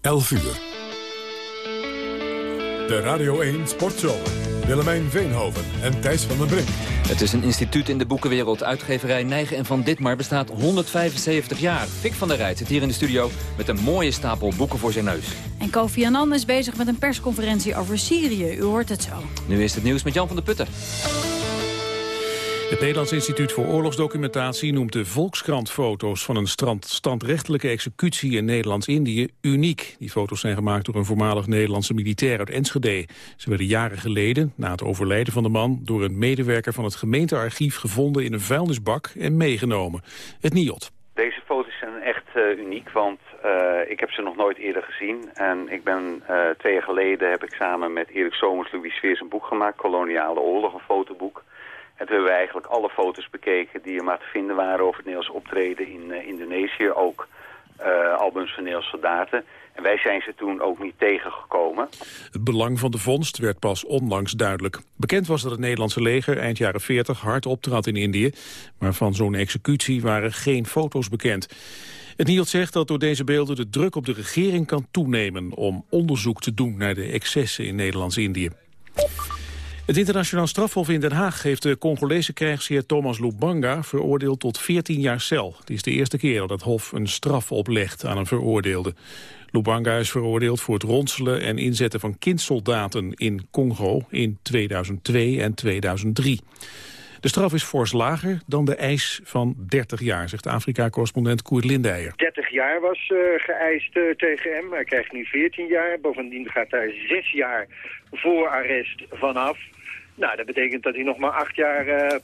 11 uur. De Radio 1 Sportzomer. Willemijn Veenhoven en Thijs van den Brink. Het is een instituut in de boekenwereld. Uitgeverij Nijgen en Van Ditmar bestaat 175 jaar. Fik van der Rijt zit hier in de studio met een mooie stapel boeken voor zijn neus. En Kofi Annan is bezig met een persconferentie over Syrië. U hoort het zo. Nu is het nieuws met Jan van der Putten. Het Nederlands Instituut voor Oorlogsdocumentatie noemt de Volkskrant-foto's van een standrechtelijke executie in Nederlands-Indië uniek. Die foto's zijn gemaakt door een voormalig Nederlandse militair uit Enschede. Ze werden jaren geleden, na het overlijden van de man, door een medewerker van het gemeentearchief gevonden in een vuilnisbak en meegenomen. Het NIOT. Deze foto's zijn echt uh, uniek, want uh, ik heb ze nog nooit eerder gezien. En ik ben uh, twee jaar geleden heb ik samen met Erik Somers, Louis Sveers een boek gemaakt, Koloniale Oorlog, een fotoboek. En hebben we eigenlijk alle foto's bekeken die er maar te vinden waren over het Nederlands optreden in uh, Indonesië. Ook uh, albums van Nederlandse soldaten. En wij zijn ze toen ook niet tegengekomen. Het belang van de vondst werd pas onlangs duidelijk. Bekend was dat het Nederlandse leger eind jaren 40 hard optrad in Indië. Maar van zo'n executie waren geen foto's bekend. Het NIOD zegt dat door deze beelden de druk op de regering kan toenemen... om onderzoek te doen naar de excessen in Nederlands-Indië. Het internationaal strafhof in Den Haag heeft de Congolese krijgsheer Thomas Lubanga veroordeeld tot 14 jaar cel. Het is de eerste keer dat het hof een straf oplegt aan een veroordeelde. Lubanga is veroordeeld voor het ronselen en inzetten van kindsoldaten in Congo in 2002 en 2003. De straf is fors lager dan de eis van 30 jaar, zegt Afrika-correspondent Koert Lindijer. 30 jaar was uh, geëist uh, tegen hem. Hij krijgt nu 14 jaar. Bovendien gaat hij 6 jaar voor arrest vanaf. Nou, dat betekent dat hij nog maar 8 jaar uh,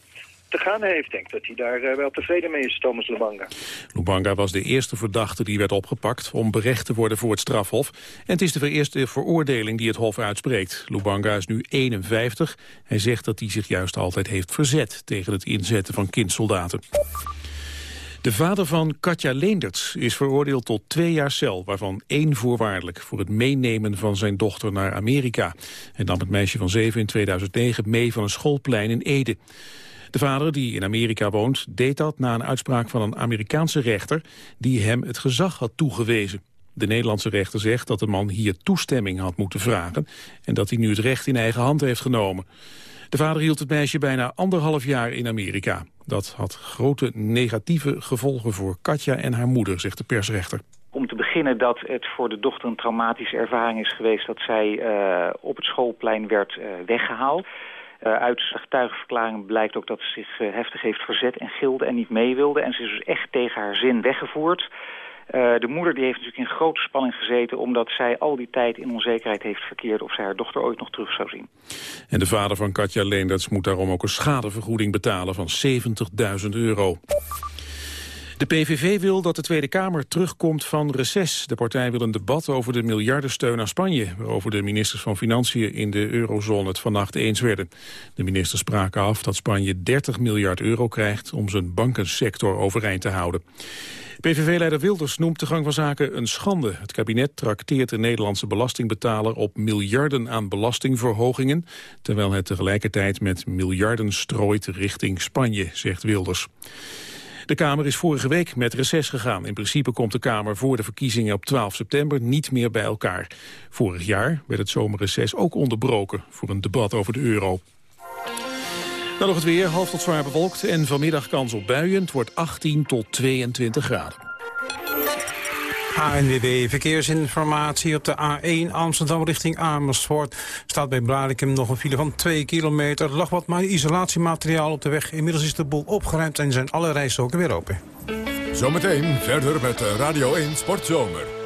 te gaan heeft. denk dat hij daar uh, wel tevreden mee is, Thomas Lubanga. Lubanga was de eerste verdachte die werd opgepakt om berecht te worden voor het strafhof. En het is de eerste veroordeling die het hof uitspreekt. Lubanga is nu 51. Hij zegt dat hij zich juist altijd heeft verzet tegen het inzetten van kindsoldaten. De vader van Katja Leenderts is veroordeeld tot twee jaar cel... waarvan één voorwaardelijk voor het meenemen van zijn dochter naar Amerika. Hij nam het meisje van zeven in 2009 mee van een schoolplein in Ede. De vader, die in Amerika woont, deed dat na een uitspraak van een Amerikaanse rechter... die hem het gezag had toegewezen. De Nederlandse rechter zegt dat de man hier toestemming had moeten vragen... en dat hij nu het recht in eigen hand heeft genomen. De vader hield het meisje bijna anderhalf jaar in Amerika. Dat had grote negatieve gevolgen voor Katja en haar moeder, zegt de persrechter. Om te beginnen dat het voor de dochter een traumatische ervaring is geweest... dat zij uh, op het schoolplein werd uh, weggehaald. Uh, uit getuigenverklaringen blijkt ook dat ze zich heftig heeft verzet en gilde en niet mee wilde. En ze is dus echt tegen haar zin weggevoerd. Uh, de moeder die heeft natuurlijk in grote spanning gezeten... omdat zij al die tijd in onzekerheid heeft verkeerd... of zij haar dochter ooit nog terug zou zien. En de vader van Katja Leenderts moet daarom ook een schadevergoeding betalen van 70.000 euro. De PVV wil dat de Tweede Kamer terugkomt van reces. De partij wil een debat over de miljardensteun aan Spanje... waarover de ministers van Financiën in de eurozone het vannacht eens werden. De ministers spraken af dat Spanje 30 miljard euro krijgt... om zijn bankensector overeind te houden. PVV-leider Wilders noemt de gang van zaken een schande. Het kabinet trakteert de Nederlandse belastingbetaler op miljarden aan belastingverhogingen, terwijl het tegelijkertijd met miljarden strooit richting Spanje, zegt Wilders. De Kamer is vorige week met reces gegaan. In principe komt de Kamer voor de verkiezingen op 12 september niet meer bij elkaar. Vorig jaar werd het zomerreces ook onderbroken voor een debat over de euro. Dan nog het weer, half tot zwaar bewolkt en vanmiddag kans op buien. Het wordt 18 tot 22 graden. ANWB Verkeersinformatie op de A1 Amsterdam richting Amersfoort. Staat bij Blarikum nog een file van 2 kilometer. Er lag wat maar isolatiemateriaal op de weg. Inmiddels is de boel opgeruimd en zijn alle rijstroken weer open. Zometeen verder met Radio 1 Sportzomer.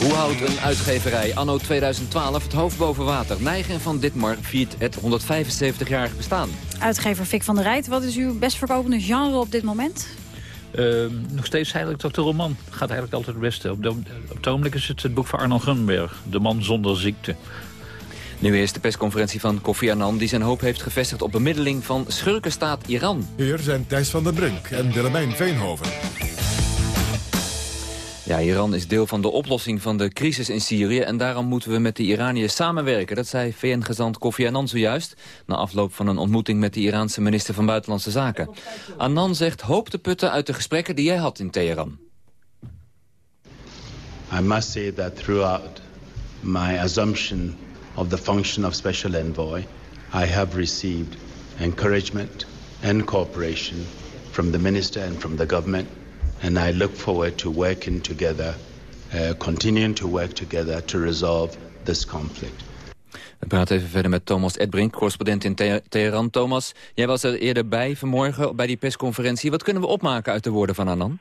Hoe houdt een uitgeverij anno 2012 het hoofd boven water? Nijgen van Ditmar viert het 175-jarig bestaan. Uitgever Fik van der Rijt, wat is uw best verkopende genre op dit moment? Ehm, nog steeds eigenlijk toch de roman. Gaat eigenlijk altijd het beste. Op, de, op het ogenblik is het het boek van Arno Gunberg. De man zonder ziekte. Nu eerst de persconferentie van Kofi Annan... die zijn hoop heeft gevestigd op bemiddeling van schurkenstaat Iran. Hier zijn Thijs van den Brink en Willemijn Veenhoven. Ja, Iran is deel van de oplossing van de crisis in Syrië... en daarom moeten we met de Iraniërs samenwerken. Dat zei VN-gezant Kofi Annan zojuist... na afloop van een ontmoeting met de Iraanse minister van Buitenlandse Zaken. Annan zegt hoop te putten uit de gesprekken die jij had in Teheran. I must say that throughout my assumption of the function of Special Envoy, I have received encouragement and cooperation from the minister and from the government and I look forward to working together, uh, continuing to work together to resolve this conflict. We praten even verder met Thomas Edbrink, correspondent in Teheran. Thomas, jij was er eerder bij vanmorgen bij die persconferentie. Wat kunnen we opmaken uit de woorden van Annan?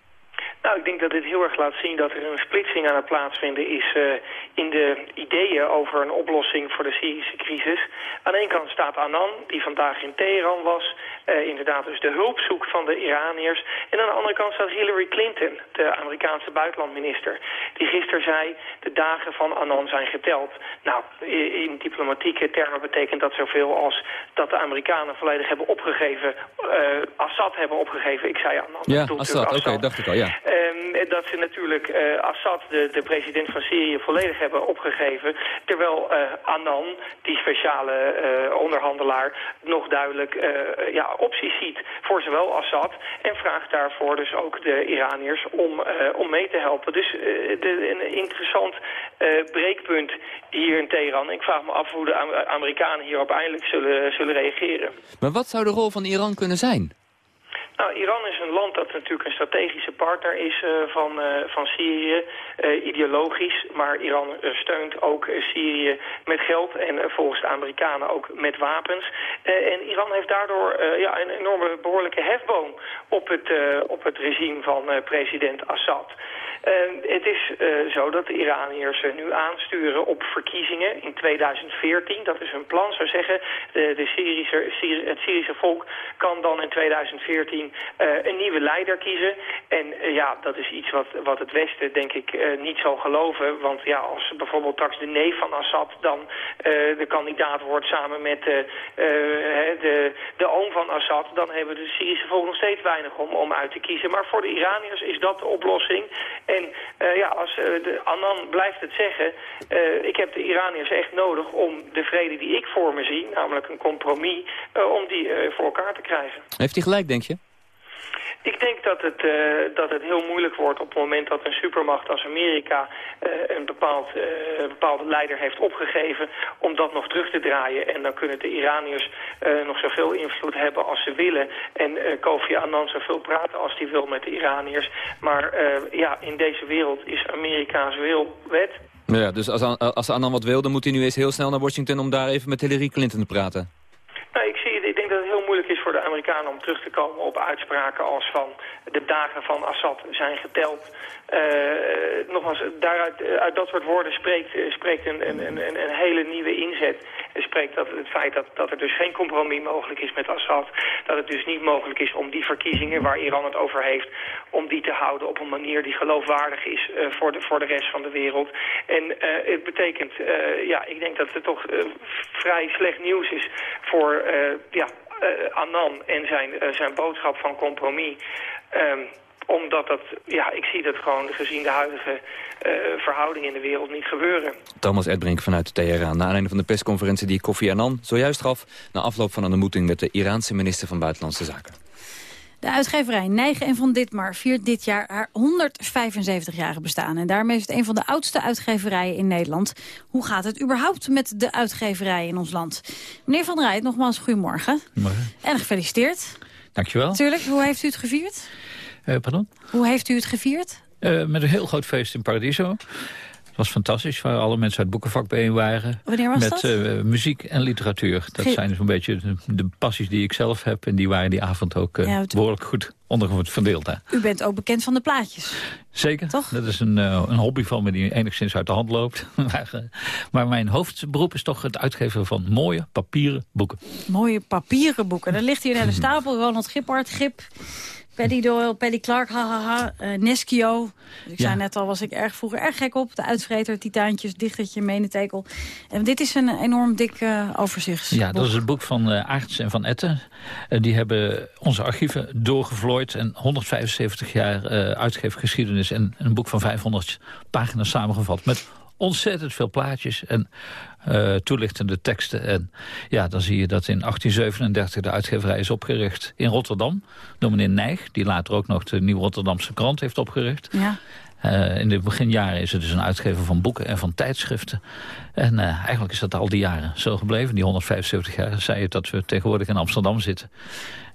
Nou, ik denk dat dit heel erg laat zien dat er een splitsing aan het plaatsvinden is uh, in de ideeën over een oplossing voor de Syrische crisis. Aan de ene kant staat Annan, die vandaag in Teheran was, uh, inderdaad dus de hulp zoekt van de Iraniërs. En aan de andere kant staat Hillary Clinton, de Amerikaanse buitenlandminister, die gisteren zei de dagen van Annan zijn geteld. Nou, in diplomatieke termen betekent dat zoveel als dat de Amerikanen volledig hebben opgegeven, uh, Assad hebben opgegeven. Ik zei Annan. Ja, Assad, oké, okay, dacht ik al, ja. Um, dat ze natuurlijk uh, Assad, de, de, president van Syrië, volledig hebben opgegeven. Terwijl uh, Annan, die speciale uh, onderhandelaar, nog duidelijk ja, opties ziet voor zowel Assad. En vraagt daarvoor dus ook de Iraniërs om, om mee te helpen. Dus de, een interessant breekpunt hier in Teheran. Ik vraag me af hoe de Amerikanen hierop eindelijk zullen, zullen reageren. Maar wat zou de rol van Iran kunnen zijn? Nou, Iran is een land dat natuurlijk een strategische partner is uh, van, uh, van Syrië, uh, ideologisch. Maar Iran steunt ook Syrië met geld en volgens de Amerikanen ook met wapens. en Iran heeft daardoor ja, een enorme behoorlijke hefboom op het, op het regime van president Assad. Uh, het is uh, zo dat de Iraniërs uh, nu aansturen op verkiezingen in 2014. Dat is hun plan, zou zeggen. De, Syrische, Syri het Syrische volk kan dan in 2014 een nieuwe leider kiezen. En ja, dat is iets wat, wat het Westen denk ik niet zal geloven. Want ja, als bijvoorbeeld straks de neef van Assad dan de kandidaat wordt samen met de, de oom van Assad... dan hebben de Syrische volk nog steeds weinig om, om uit te kiezen. Maar voor de Iraniërs is dat de oplossing... En uh, ja, als uh, de Annan blijft het zeggen, uh, ik heb de Iraniërs echt nodig om de vrede die ik voor me zie, namelijk een compromis, om die voor elkaar te krijgen. Heeft hij gelijk, denk je? Ik denk dat het, uh, dat het heel moeilijk wordt op het moment dat een supermacht als Amerika uh, een bepaald, uh, bepaalde leider heeft opgegeven om dat nog terug te draaien. En dan kunnen de Iraniërs nog zoveel invloed hebben als ze willen. En Kofi Annan zoveel praten als hij wil met de Iraniërs. Maar ja, in deze wereld is Amerika's wil wet. Ja, dus als, als Annan wat wil, dan moet hij nu eens heel snel naar Washington om daar even met Hillary Clinton te praten. Nou, ik, zie, ik denk dat het heel moeilijk is voor de Amerikanen om terug te komen op uitspraken als van de dagen van Assad zijn geteld. Uh, nogmaals, daaruit, uit dat soort woorden spreekt, spreekt een, een, een, een hele nieuwe inzet. En spreekt dat het feit dat, dat er dus geen compromis mogelijk is met Assad. Dat het dus niet mogelijk is om die verkiezingen waar Iran het over heeft... om die te houden op een manier die geloofwaardig is uh, voor, de, voor de rest van de wereld. En uh, het betekent, ja, ik denk dat het toch vrij slecht nieuws is voor ja, Annan en zijn, zijn boodschap van compromis... Um, omdat dat, ja, ik zie dat gewoon gezien de huidige uh, verhoudingen in de wereld niet gebeuren. Thomas Edbrink vanuit Teheran. Na aanleiding van de persconferentie die Kofi Annan zojuist gaf... na afloop van een ontmoeting met de Iraanse minister van Buitenlandse Zaken. De uitgeverij Nijgen en Van Ditmar viert dit jaar haar 175-jarige bestaan. En daarmee is het een van de oudste uitgeverijen in Nederland. Hoe gaat het überhaupt met de uitgeverij in ons land? Meneer Van Rijt, nogmaals goedemorgen. Goedemorgen. En gefeliciteerd. Dankjewel. Natuurlijk, hoe heeft u het gevierd? Uh, pardon? Hoe heeft u het gevierd? Uh, met een heel groot feest in Paradiso. Was fantastisch, waar alle mensen uit het boekenvak bijeen waren. Wanneer was met, dat? Uh, muziek en literatuur. Dat Ge zijn zo'n beetje de, de, passies die ik zelf heb. En die waren die avond ook ja, het, behoorlijk goed. ondergoed verdeeld. Hè. U bent ook bekend van de plaatjes. Zeker. Toch? Dat is een, uh, een hobby van me die enigszins uit de hand loopt. maar, uh, maar, mijn hoofdberoep is toch het uitgeven van mooie papieren boeken. Mooie papieren boeken. Er ligt hier een hele stapel. Ronald Gippard, Gip, Paddy Doyle, Paddy Clark, hahaha, uh, Neskio. Ik ja. zei net al, was ik erg vroeger erg gek op. De uitvreter, titaantjes, dichtertje, menetekel. En dit is een enorm dik uh, overzicht. Ja, dat is het boek van uh, Aarts en Van Etten. Uh, die hebben onze archieven doorgevlooid... en 175 jaar uitgeefgeschiedenis... en een boek van 500 pagina's samengevat... met ontzettend veel plaatjes en uh, toelichtende teksten. En ja, dan zie je dat in 1837 de uitgeverij is opgericht in Rotterdam. Door meneer Nijg, die later ook nog de Nieuw Rotterdamse krant heeft opgericht. Ja. Uh, in de beginjaren is het dus een uitgever van boeken en van tijdschriften. En uh, eigenlijk is dat al die jaren zo gebleven. Die 175 jaar zei je dat we tegenwoordig in Amsterdam zitten.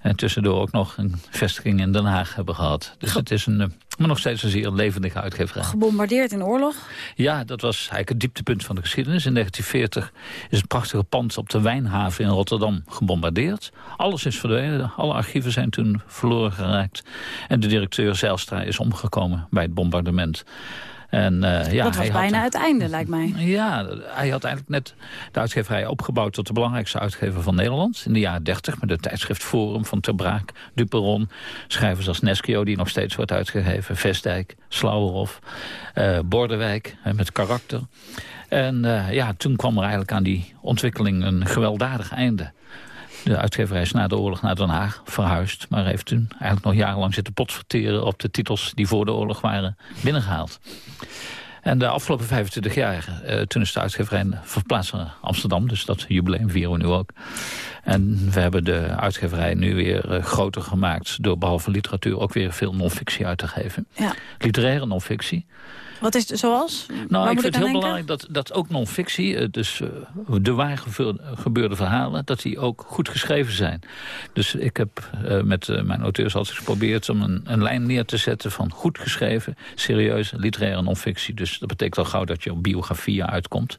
En tussendoor ook nog een vestiging in Den Haag hebben gehad. Dus het is een, uh, maar nog steeds een zeer levendige uitgeverij. Gebombardeerd in oorlog? Ja, dat was eigenlijk het dieptepunt van de geschiedenis. In 1940 is het prachtige pand op de Wijnhaven in Rotterdam gebombardeerd. Alles is verdwenen. Alle archieven zijn toen verloren geraakt. En de directeur Zijlstra is omgekomen bij het bombardement. En, uh, ja, dat was bijna had, het einde, lijkt mij. Ja, hij had eigenlijk net de uitgeverij opgebouwd... tot de belangrijkste uitgever van Nederland. In de jaren 30 met het tijdschrift Forum van Ter Braak, Duperon. Schrijvers als Neskio, die nog steeds wordt uitgegeven. Vestdijk, Slauwerhof, uh, Bordewijk, uh, met karakter. En uh, ja, toen kwam er eigenlijk aan die ontwikkeling een gewelddadig einde. De uitgeverij is na de oorlog naar Den Haag verhuisd... maar heeft toen eigenlijk nog jarenlang zitten potverteren... op de titels die voor de oorlog waren binnengehaald. En de afgelopen 25 jaar, uh, toen is de uitgeverij verplaatst naar Amsterdam. Dus dat jubileum vieren we nu ook. En we hebben de uitgeverij nu weer uh, groter gemaakt... door behalve literatuur ook weer veel non-fictie uit te geven. Ja. Literaire non-fictie. Wat is het zoals? Nou, Waar ik vind het heel belangrijk dat, dat ook non-fictie, dus uh, de waar gebeurde verhalen, dat die ook goed geschreven zijn. Dus ik heb uh, met uh, mijn auteurs altijd geprobeerd om een, een, lijn neer te zetten van goed geschreven, serieuze, literaire non-fictie. Dus dat betekent al gauw dat je op biografieën uitkomt.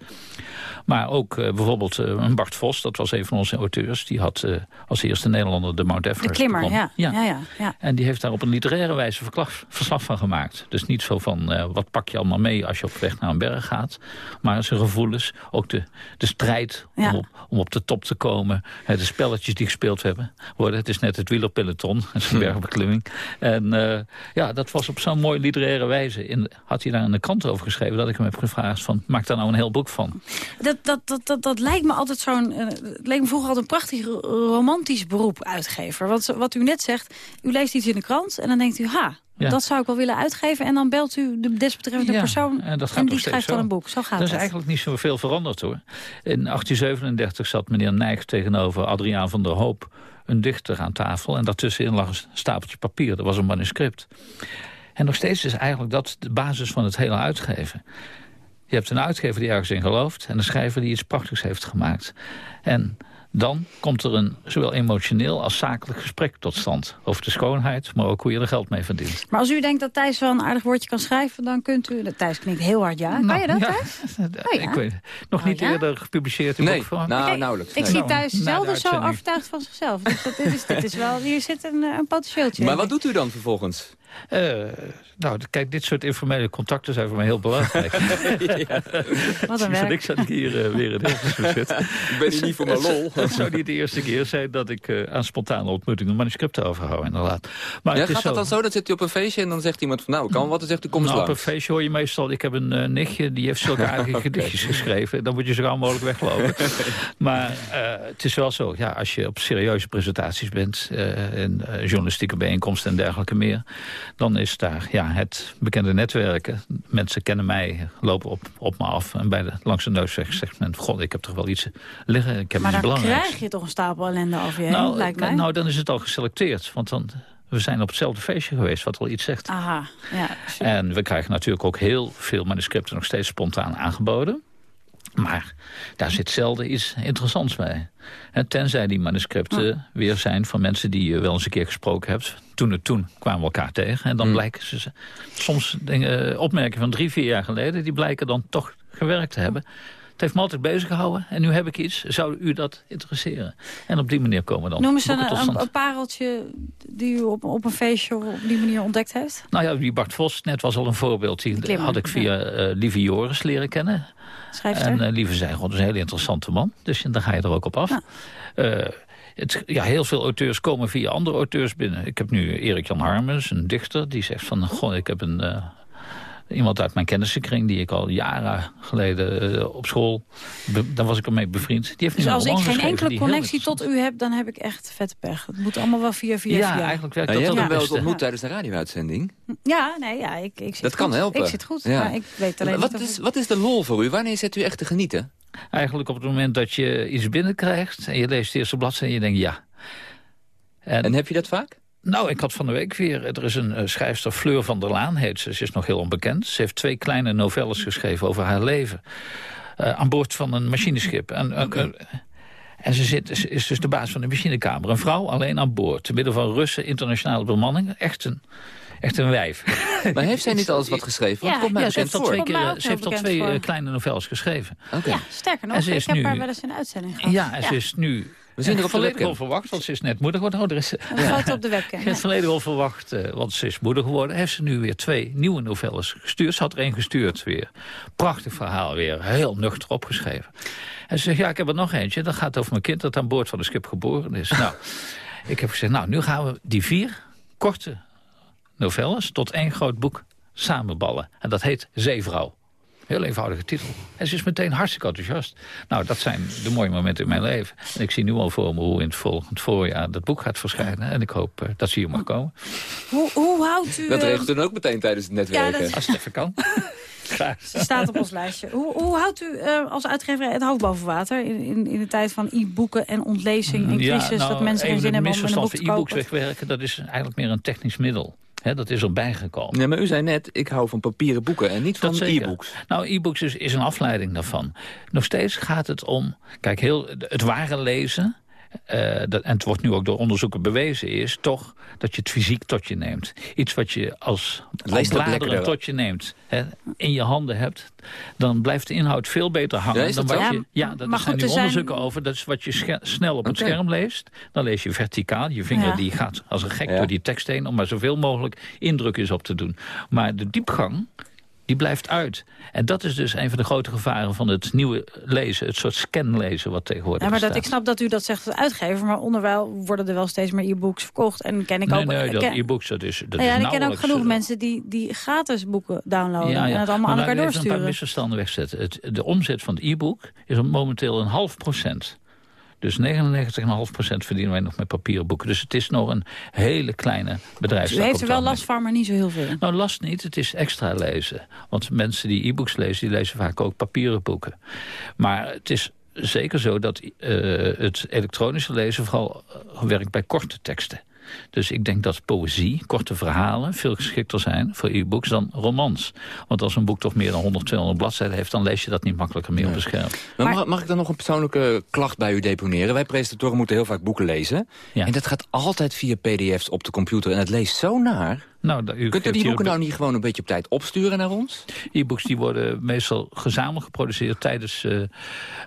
Maar ook bijvoorbeeld een Bart Vos, dat was een van onze auteurs, die had als eerste Nederlander de Mount Everest De klimmer, ja. Ja. Ja, ja, ja. En die heeft daar op een literaire wijze verslag, verslag van gemaakt. Dus niet zo van wat pak je allemaal mee als je op weg naar een berg gaat. Maar zijn gevoelens, ook de, de strijd Ja. om, op, om op de top te komen. De spelletjes die gespeeld hebben, worden. Het is net het wielerpeloton, het is een bergbeklimming. En eh, ja, dat was op zo'n mooie literaire wijze. In, had hij daar in de krant over geschreven dat ik hem heb gevraagd van, maak daar nou een heel boek van. Dat, dat, dat, dat, dat lijkt me altijd zo'n... eh, het leek me vroeger altijd een prachtig ro- romantisch beroep, uitgever. Want wat u net zegt, u leest iets in de krant en dan denkt u... ha, Ja. dat zou ik wel willen uitgeven. En dan belt u de desbetreffende Ja, persoon en dat gaat en nog die schrijft dan een boek. Zo gaat dat is het. eigenlijk niet zoveel veranderd hoor. In 1837 zat meneer Nijg tegenover Adriaan van der Hoop een dichter aan tafel. En daartussenin lag een stapeltje papier. Dat was een manuscript. En nog steeds is eigenlijk dat de basis van het hele uitgeven. Je hebt een uitgever die ergens in gelooft... en een schrijver die iets prachtigs heeft gemaakt. En dan komt er een zowel emotioneel als zakelijk gesprek tot stand. Over de schoonheid, maar ook hoe je er geld mee verdient. Maar als u denkt dat Thijs wel een aardig woordje kan schrijven... dan kunt u... Thijs klinkt heel hard ja. Kan je dat, Nou, ja. Thijs? Oh, ja. Ik weet nog niet ja? eerder gepubliceerd in Nee, boek van. nou, Kijk, nauwelijks. Ik nee. zie Thijs Na de zelden zo overtuigd van zichzelf. Dus dat, dit, is, dit is wel... Hier zit een, eh, een potentieeltje. Maar wat doet u dan vervolgens? Eh, nou, kijk, dit soort informele contacten zijn voor mij heel belangrijk. Wat een werk. ik zat ik hier eh, weer in Hilversum zitten. Ik ben hier niet voor mijn lol. Het zou niet de eerste keer zijn dat ik eh, aan spontane ontmoetingen manuscripten overhoud, inderdaad. Maar Ja, het is gaat dat dan zo? Dan zit u op een feestje en dan zegt iemand van... nou, kan wat, dan zegt u kom eens Nou, op een feestje hoor je meestal... Ik heb een nichtje, die heeft zulke aardige gedichtjes geschreven. Dan moet je zo gauw mogelijk weglopen. maar eh, het is wel zo, ja, als je op serieuze presentaties bent... eh en journalistieke bijeenkomsten en dergelijke meer... dan is daar ja, het bekende netwerken. Mensen kennen mij, lopen op, op me af... en bij de, langs de neus zegt zegt men... god, ik heb toch wel iets liggen, ik heb Maar iets dan krijg je toch een stapel ellende over je heen, nou, lijkt mij. nou, dan is het al geselecteerd. Want dan, we zijn op hetzelfde feestje geweest, wat wel iets zegt. Aha, ja. En we krijgen natuurlijk ook heel veel manuscripten nog steeds spontaan aangeboden. Maar daar zit zelden iets interessants bij. En tenzij die manuscripten weer zijn van mensen die je wel eens een keer gesproken hebt. Toen en toen kwamen we elkaar tegen. En dan blijken ze soms dingen, opmerkingen van drie, vier jaar geleden... die blijken dan toch gewerkt te hebben. Het heeft me altijd bezig gehouden. En nu heb ik iets. Zou u dat interesseren? En op die manier komen dan Noem eens een, een, pareltje die u op, op een feestje op die manier ontdekt heeft. Nou ja, die Bart Vos net was al een voorbeeld. Die Klimmer, had ik via eh, Lieve Joris leren kennen. Schrijfster. En eh, Lieve zei gewoon, dat is een hele interessante man. Dus dan ga je er ook op af. Eh, het, ja, heel veel auteurs komen via andere auteurs binnen. Ik heb nu Erik Jan Harmens, een dichter, die zegt van... Goh, ik heb een, iemand uit mijn kennissenkring... die ik al jaren geleden eh, op school... be- daar was ik ermee bevriend. Die heeft Dus als ik geen enkele connectie tot u heb, dan heb ik echt vette pech. Het moet allemaal wel via via Ja, via. eigenlijk werkt Nou, dat je hebt wel hem wel eens het beste. ontmoet tijdens de radio-uitzending. Ja, nee, ja, ik, ik zit Dat kan goed. helpen. Ik zit goed, Ja. maar ik weet alleen wat is, ik- wat is de lol voor u? Wanneer zet u echt te genieten? Eigenlijk op het moment dat je iets binnenkrijgt... en je leest de eerste bladzijde en je denkt ja. En, heb je dat vaak? Nou, ik had van de week weer... Er is een eh, schrijfster, Fleur van der Laan heet ze. Ze is nog heel onbekend. Ze heeft twee kleine novelles geschreven over haar leven. eh, aan boord van een machineschip. En, en- ze, zit, ze is dus de baas van de machinekamer. Een vrouw alleen aan boord. Te midden van Russen, internationale bemanning. Echt een, echt een wijf. Maar heeft zij niet alles wat geschreven? Want het komt mij ja, ze heeft al twee, keer, ze heeft al twee voor. eh, kleine novelles geschreven. Ja, sterker nog, En ze ik is heb nu- haar wel eens in een uitzending gehad. Ja, en ze is nu... We zien er op de volledig webcam. onverwacht, want ze is net moeder geworden. Oh, er is, Een foto op de webcam. Het volledig onverwacht, eh, want ze is moeder geworden. Heeft ze nu weer twee nieuwe novelles gestuurd. Ze had er één gestuurd weer. Prachtig verhaal weer, heel nuchter opgeschreven. En ze zegt, ja, ik heb er nog eentje. Dat gaat over mijn kind dat aan boord van de schip geboren is. nou, ik heb gezegd, nou, nu gaan we die vier korte novelles... tot één groot boek samenballen. En dat heet Zeevrouw. Heel eenvoudige titel. En ze is meteen hartstikke enthousiast. Nou, dat zijn de mooie momenten in mijn leven. En ik zie nu al voor me hoe in het volgend voorjaar dat boek gaat verschijnen. En ik hoop eh, dat ze hier mag komen. Hoe, hoe houdt u... Dat eh, regelt u dan ook meteen tijdens het netwerken. Ja, dat- Als het even kan. Graag. Ze staat op ons lijstje. Hoe, hoe houdt u eh, als uitgever het hoofd boven water... in, in, in de tijd van e-boeken en ontlezing en crisis... dat mensen geen zin hebben om een boek te van e-books kopen? wegwerken, dat is eigenlijk meer een technisch middel. Dat is erbij gekomen. Nee, maar u zei net, ik hou van papieren boeken en niet van Dat e-books. Nou, e-books is, is een afleiding daarvan. Nog steeds gaat het om... Kijk, heel, het ware lezen... eh, dat, en het wordt nu ook door onderzoeken bewezen... is toch dat je het fysiek tot je neemt. Iets wat je als, als bladeren tot je neemt... Hè, in je handen hebt... dan blijft de inhoud veel beter hangen. Ja, dat dan wat je, ja, daar maar zijn nu er zijn- onderzoeken over. Dat is wat je snel op het scherm leest. Dan lees je verticaal. Je vinger Ja. die gaat als een gek Ja. door die tekst heen... om maar zoveel mogelijk indruk is op te doen. Maar de diepgang die blijft uit. En dat is dus een van de grote gevaren van het nieuwe lezen. Het soort scanlezen wat tegenwoordig Ja, maar dat, ik snap dat u dat zegt als uitgever... maar onderwijl worden er wel steeds meer e-books verkocht. En ken ik Nee, ook... nee, dat e-books, dat is, dat ja, is en ik ken ook genoeg eh, mensen die, die gratis boeken downloaden... ja, ja. en het allemaal Maar aan elkaar even een paar doorsturen. misverstanden wegzetten. Het, de omzet van het e-book is momenteel een half procent. Dus 99,5% verdienen wij nog met papieren boeken. Dus het is nog een hele kleine Dus bedrijfstak. u heeft er wel last van, maar niet zo heel veel. Nou, last niet. Het is extra lezen. Want mensen die e-books lezen, die lezen vaak ook papieren boeken. Maar het is zeker zo dat eh, het elektronische lezen vooral eh, werkt bij korte teksten. Dus ik denk dat poëzie, korte verhalen, veel geschikter zijn voor e-books dan romans. Want als een boek toch meer dan 100, 200 bladzijden heeft... dan lees je dat niet makkelijker meer op een scherm. Maar, mag, mag ik dan nog een persoonlijke klacht bij u deponeren? Wij presentatoren moeten heel vaak boeken lezen. En dat gaat altijd via pdf's op de computer. En het leest zo naar. Nou, u Kunt u die boeken nou niet gewoon een beetje op tijd opsturen naar ons? E-books die worden meestal gezamenlijk geproduceerd tijdens... eh,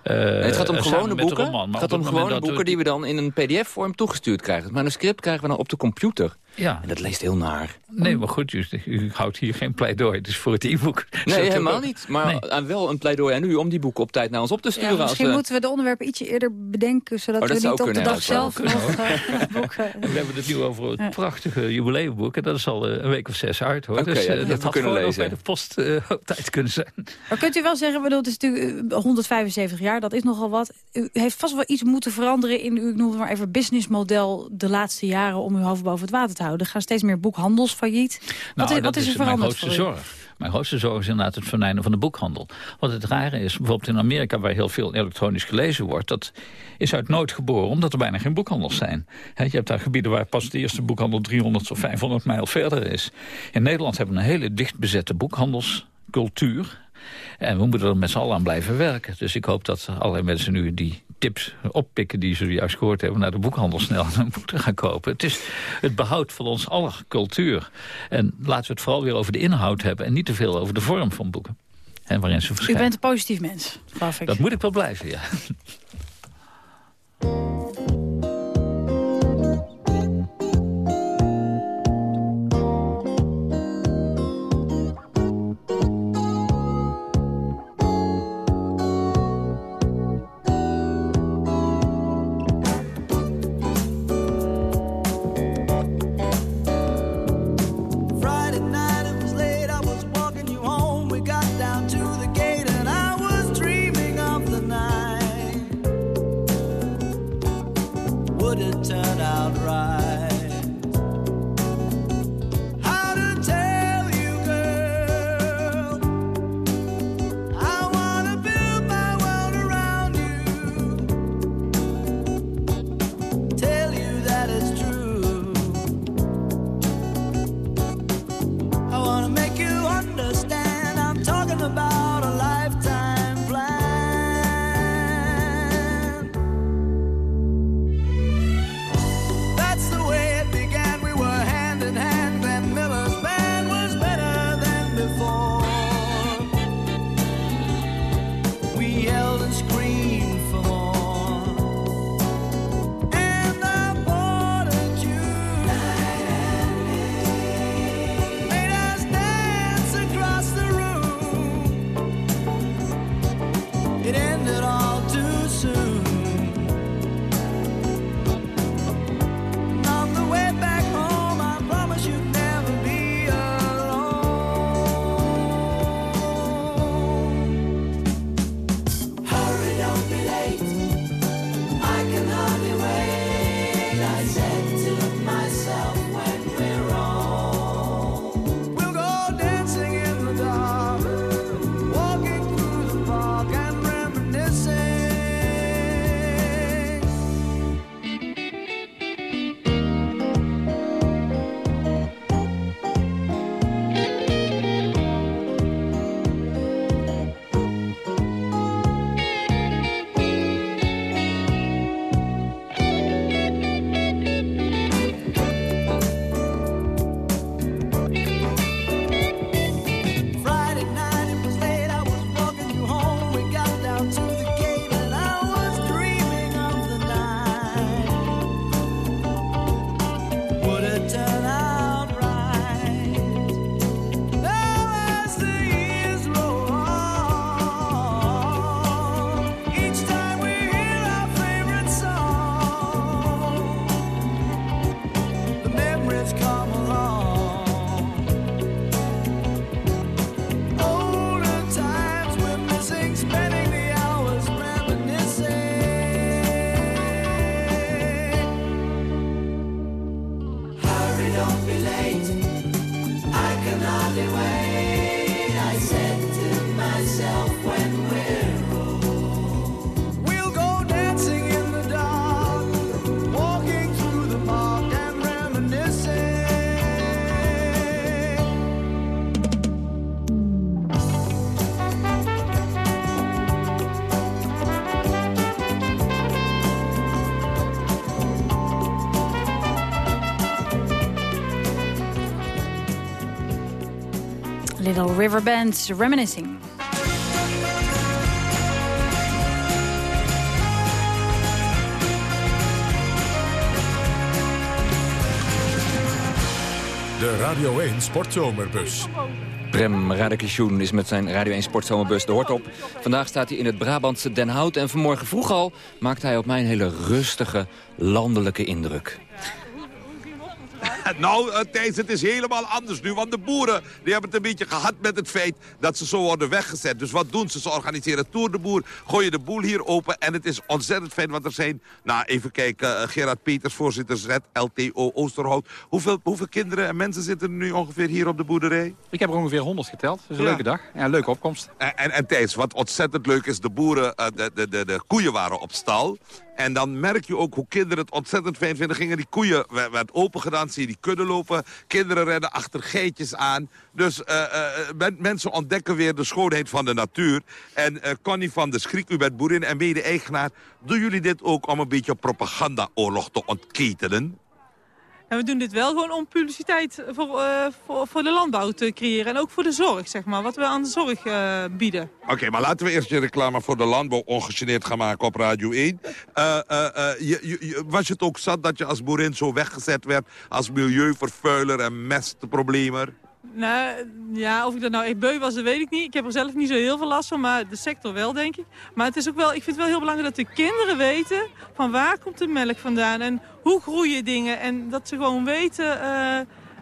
eh, het gaat om samen gewone boeken. roman. Het gaat om gewone we- boeken die we dan in een pdf-vorm toegestuurd krijgen. Het manuscript krijgen we dan op de computer. Ja. En dat leest heel naar. Nee, maar goed, u, u houdt hier geen pleidooi. Het is voor het e-book. Nee, helemaal niet. Maar Nee. wel een pleidooi aan u om die boeken op tijd naar ons op te sturen. Ja, misschien als, moeten we de onderwerpen ietsje eerder bedenken... zodat Oh, we niet op de dag zelf nog eh, het boek... eh, En we hebben het nu over het Ja. prachtige jubileumboek. En dat is al eh, een week of zes uit, hoor. Dus ja, eh, dat dat we had kunnen lezen. bij de post eh, op tijd kunnen zijn. Maar kunt u wel zeggen, bedoel, het is natuurlijk eh, 175 jaar, dat is nogal wat. U heeft vast wel iets moeten veranderen in uw, ik noem het maar even, businessmodel de laatste jaren om uw hoofd boven het water te houden. Er gaan steeds meer boekhandels failliet. wat Nou, wat is er mijn veranderd grootste voor u? zorg. Mijn grootste zorg is inderdaad het venijnen van de boekhandel. Wat het rare is, bijvoorbeeld in Amerika... waar heel veel elektronisch gelezen wordt... dat is uit nood geboren omdat er bijna geen boekhandels zijn. Je hebt daar gebieden waar pas de eerste boekhandel 300 of 500 mijl verder is. In Nederland hebben we een hele dicht bezette boekhandelscultuur... En we moeten er met z'n allen aan blijven werken. Dus ik hoop dat allerlei mensen nu die tips oppikken... die ze juist gehoord hebben, naar de boekhandel snel een boek te gaan kopen. Het is het behoud van ons aller cultuur. En laten we het vooral weer over de inhoud hebben... en niet te veel over de vorm van boeken. En waarin ze U verschijnen. bent een positief mens, geloof ik. Dat moet ik wel blijven, ja. Little River Reminiscing. De Radio 1 Sportzomerbus. Prem Radakishun is met zijn Radio 1 Sportzomerbus de hort op. Vandaag staat hij in het Brabantse Den Hout. En vanmorgen vroeg al maakte hij op mij een hele rustige, landelijke indruk. Nou, eh, Thijs, het is helemaal anders nu. Want de boeren die hebben het een beetje gehad met het feit dat ze zo worden weggezet. Dus wat doen ze? Ze organiseren Tour de Boer, gooien de boel hier open. En het is ontzettend fijn, want er zijn... Nou, even kijken. eh, Gerard Peters, voorzitter ZLTO Oosterhout. Hoeveel, hoeveel kinderen en mensen zitten er nu ongeveer hier op de boerderij? Ik heb er ongeveer 100 geteld. Dat is een Ja. leuke dag. Ja, een leuke opkomst. En, en, en Thijs, wat ontzettend leuk is, de boeren, eh, de, de, de, de koeien waren op stal. En dan merk je ook hoe kinderen het ontzettend fijn vinden. Gingen die koeien, werd, open gedaan, zie je die kudde lopen. Kinderen rennen achter geitjes aan. Dus eh, eh, men- mensen ontdekken weer de schoonheid van de natuur. En eh, Connie van der Schriek, u bent boerin en mede-eigenaar. Doen jullie dit ook om een beetje propagandaoorlog te ontketenen? En we doen dit wel gewoon om publiciteit voor, eh, voor, voor de landbouw te creëren. En ook voor de zorg, zeg maar. Wat we aan de zorg eh, bieden. Oké, maar laten we eerst je reclame voor de landbouw ongegeneerd gaan maken op Radio 1. Eh, eh, eh, je, je- was je het ook zat dat je als boerin zo weggezet werd als milieuvervuiler en mestproblemer? Nou, ja, of ik dat nou echt beu was, dat weet ik niet. Ik heb er zelf niet zo heel veel last van, maar de sector wel, denk ik. Maar het is ook wel, ik vind het wel heel belangrijk dat de kinderen weten... van waar komt de melk vandaan en hoe groeien dingen. En dat ze gewoon weten eh,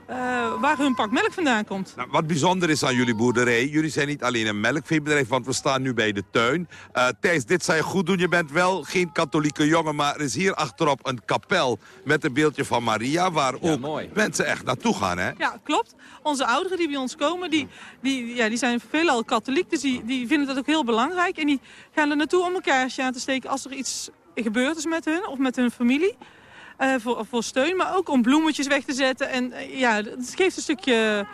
eh, waar hun pak melk vandaan komt. Nou, wat bijzonder is aan jullie boerderij, jullie zijn niet alleen een melkveebedrijf, want we staan nu bij de tuin. Eh Thijs, dit zou je goed doen. Je bent wel geen katholieke jongen, maar er is hier achterop een kapel met een beeldje van Maria, waar ook mensen echt naartoe gaan, hè? Ja, klopt. Onze ouderen die bij ons komen, die, die, ja, die zijn veelal katholiek. Dus die, die vinden dat ook heel belangrijk. En die gaan er naartoe om een kaarsje aan te steken als er iets gebeurd is met hun of met hun familie. Eh, voor, voor steun, maar ook om bloemetjes weg te zetten. En eh, ja, het geeft een stukje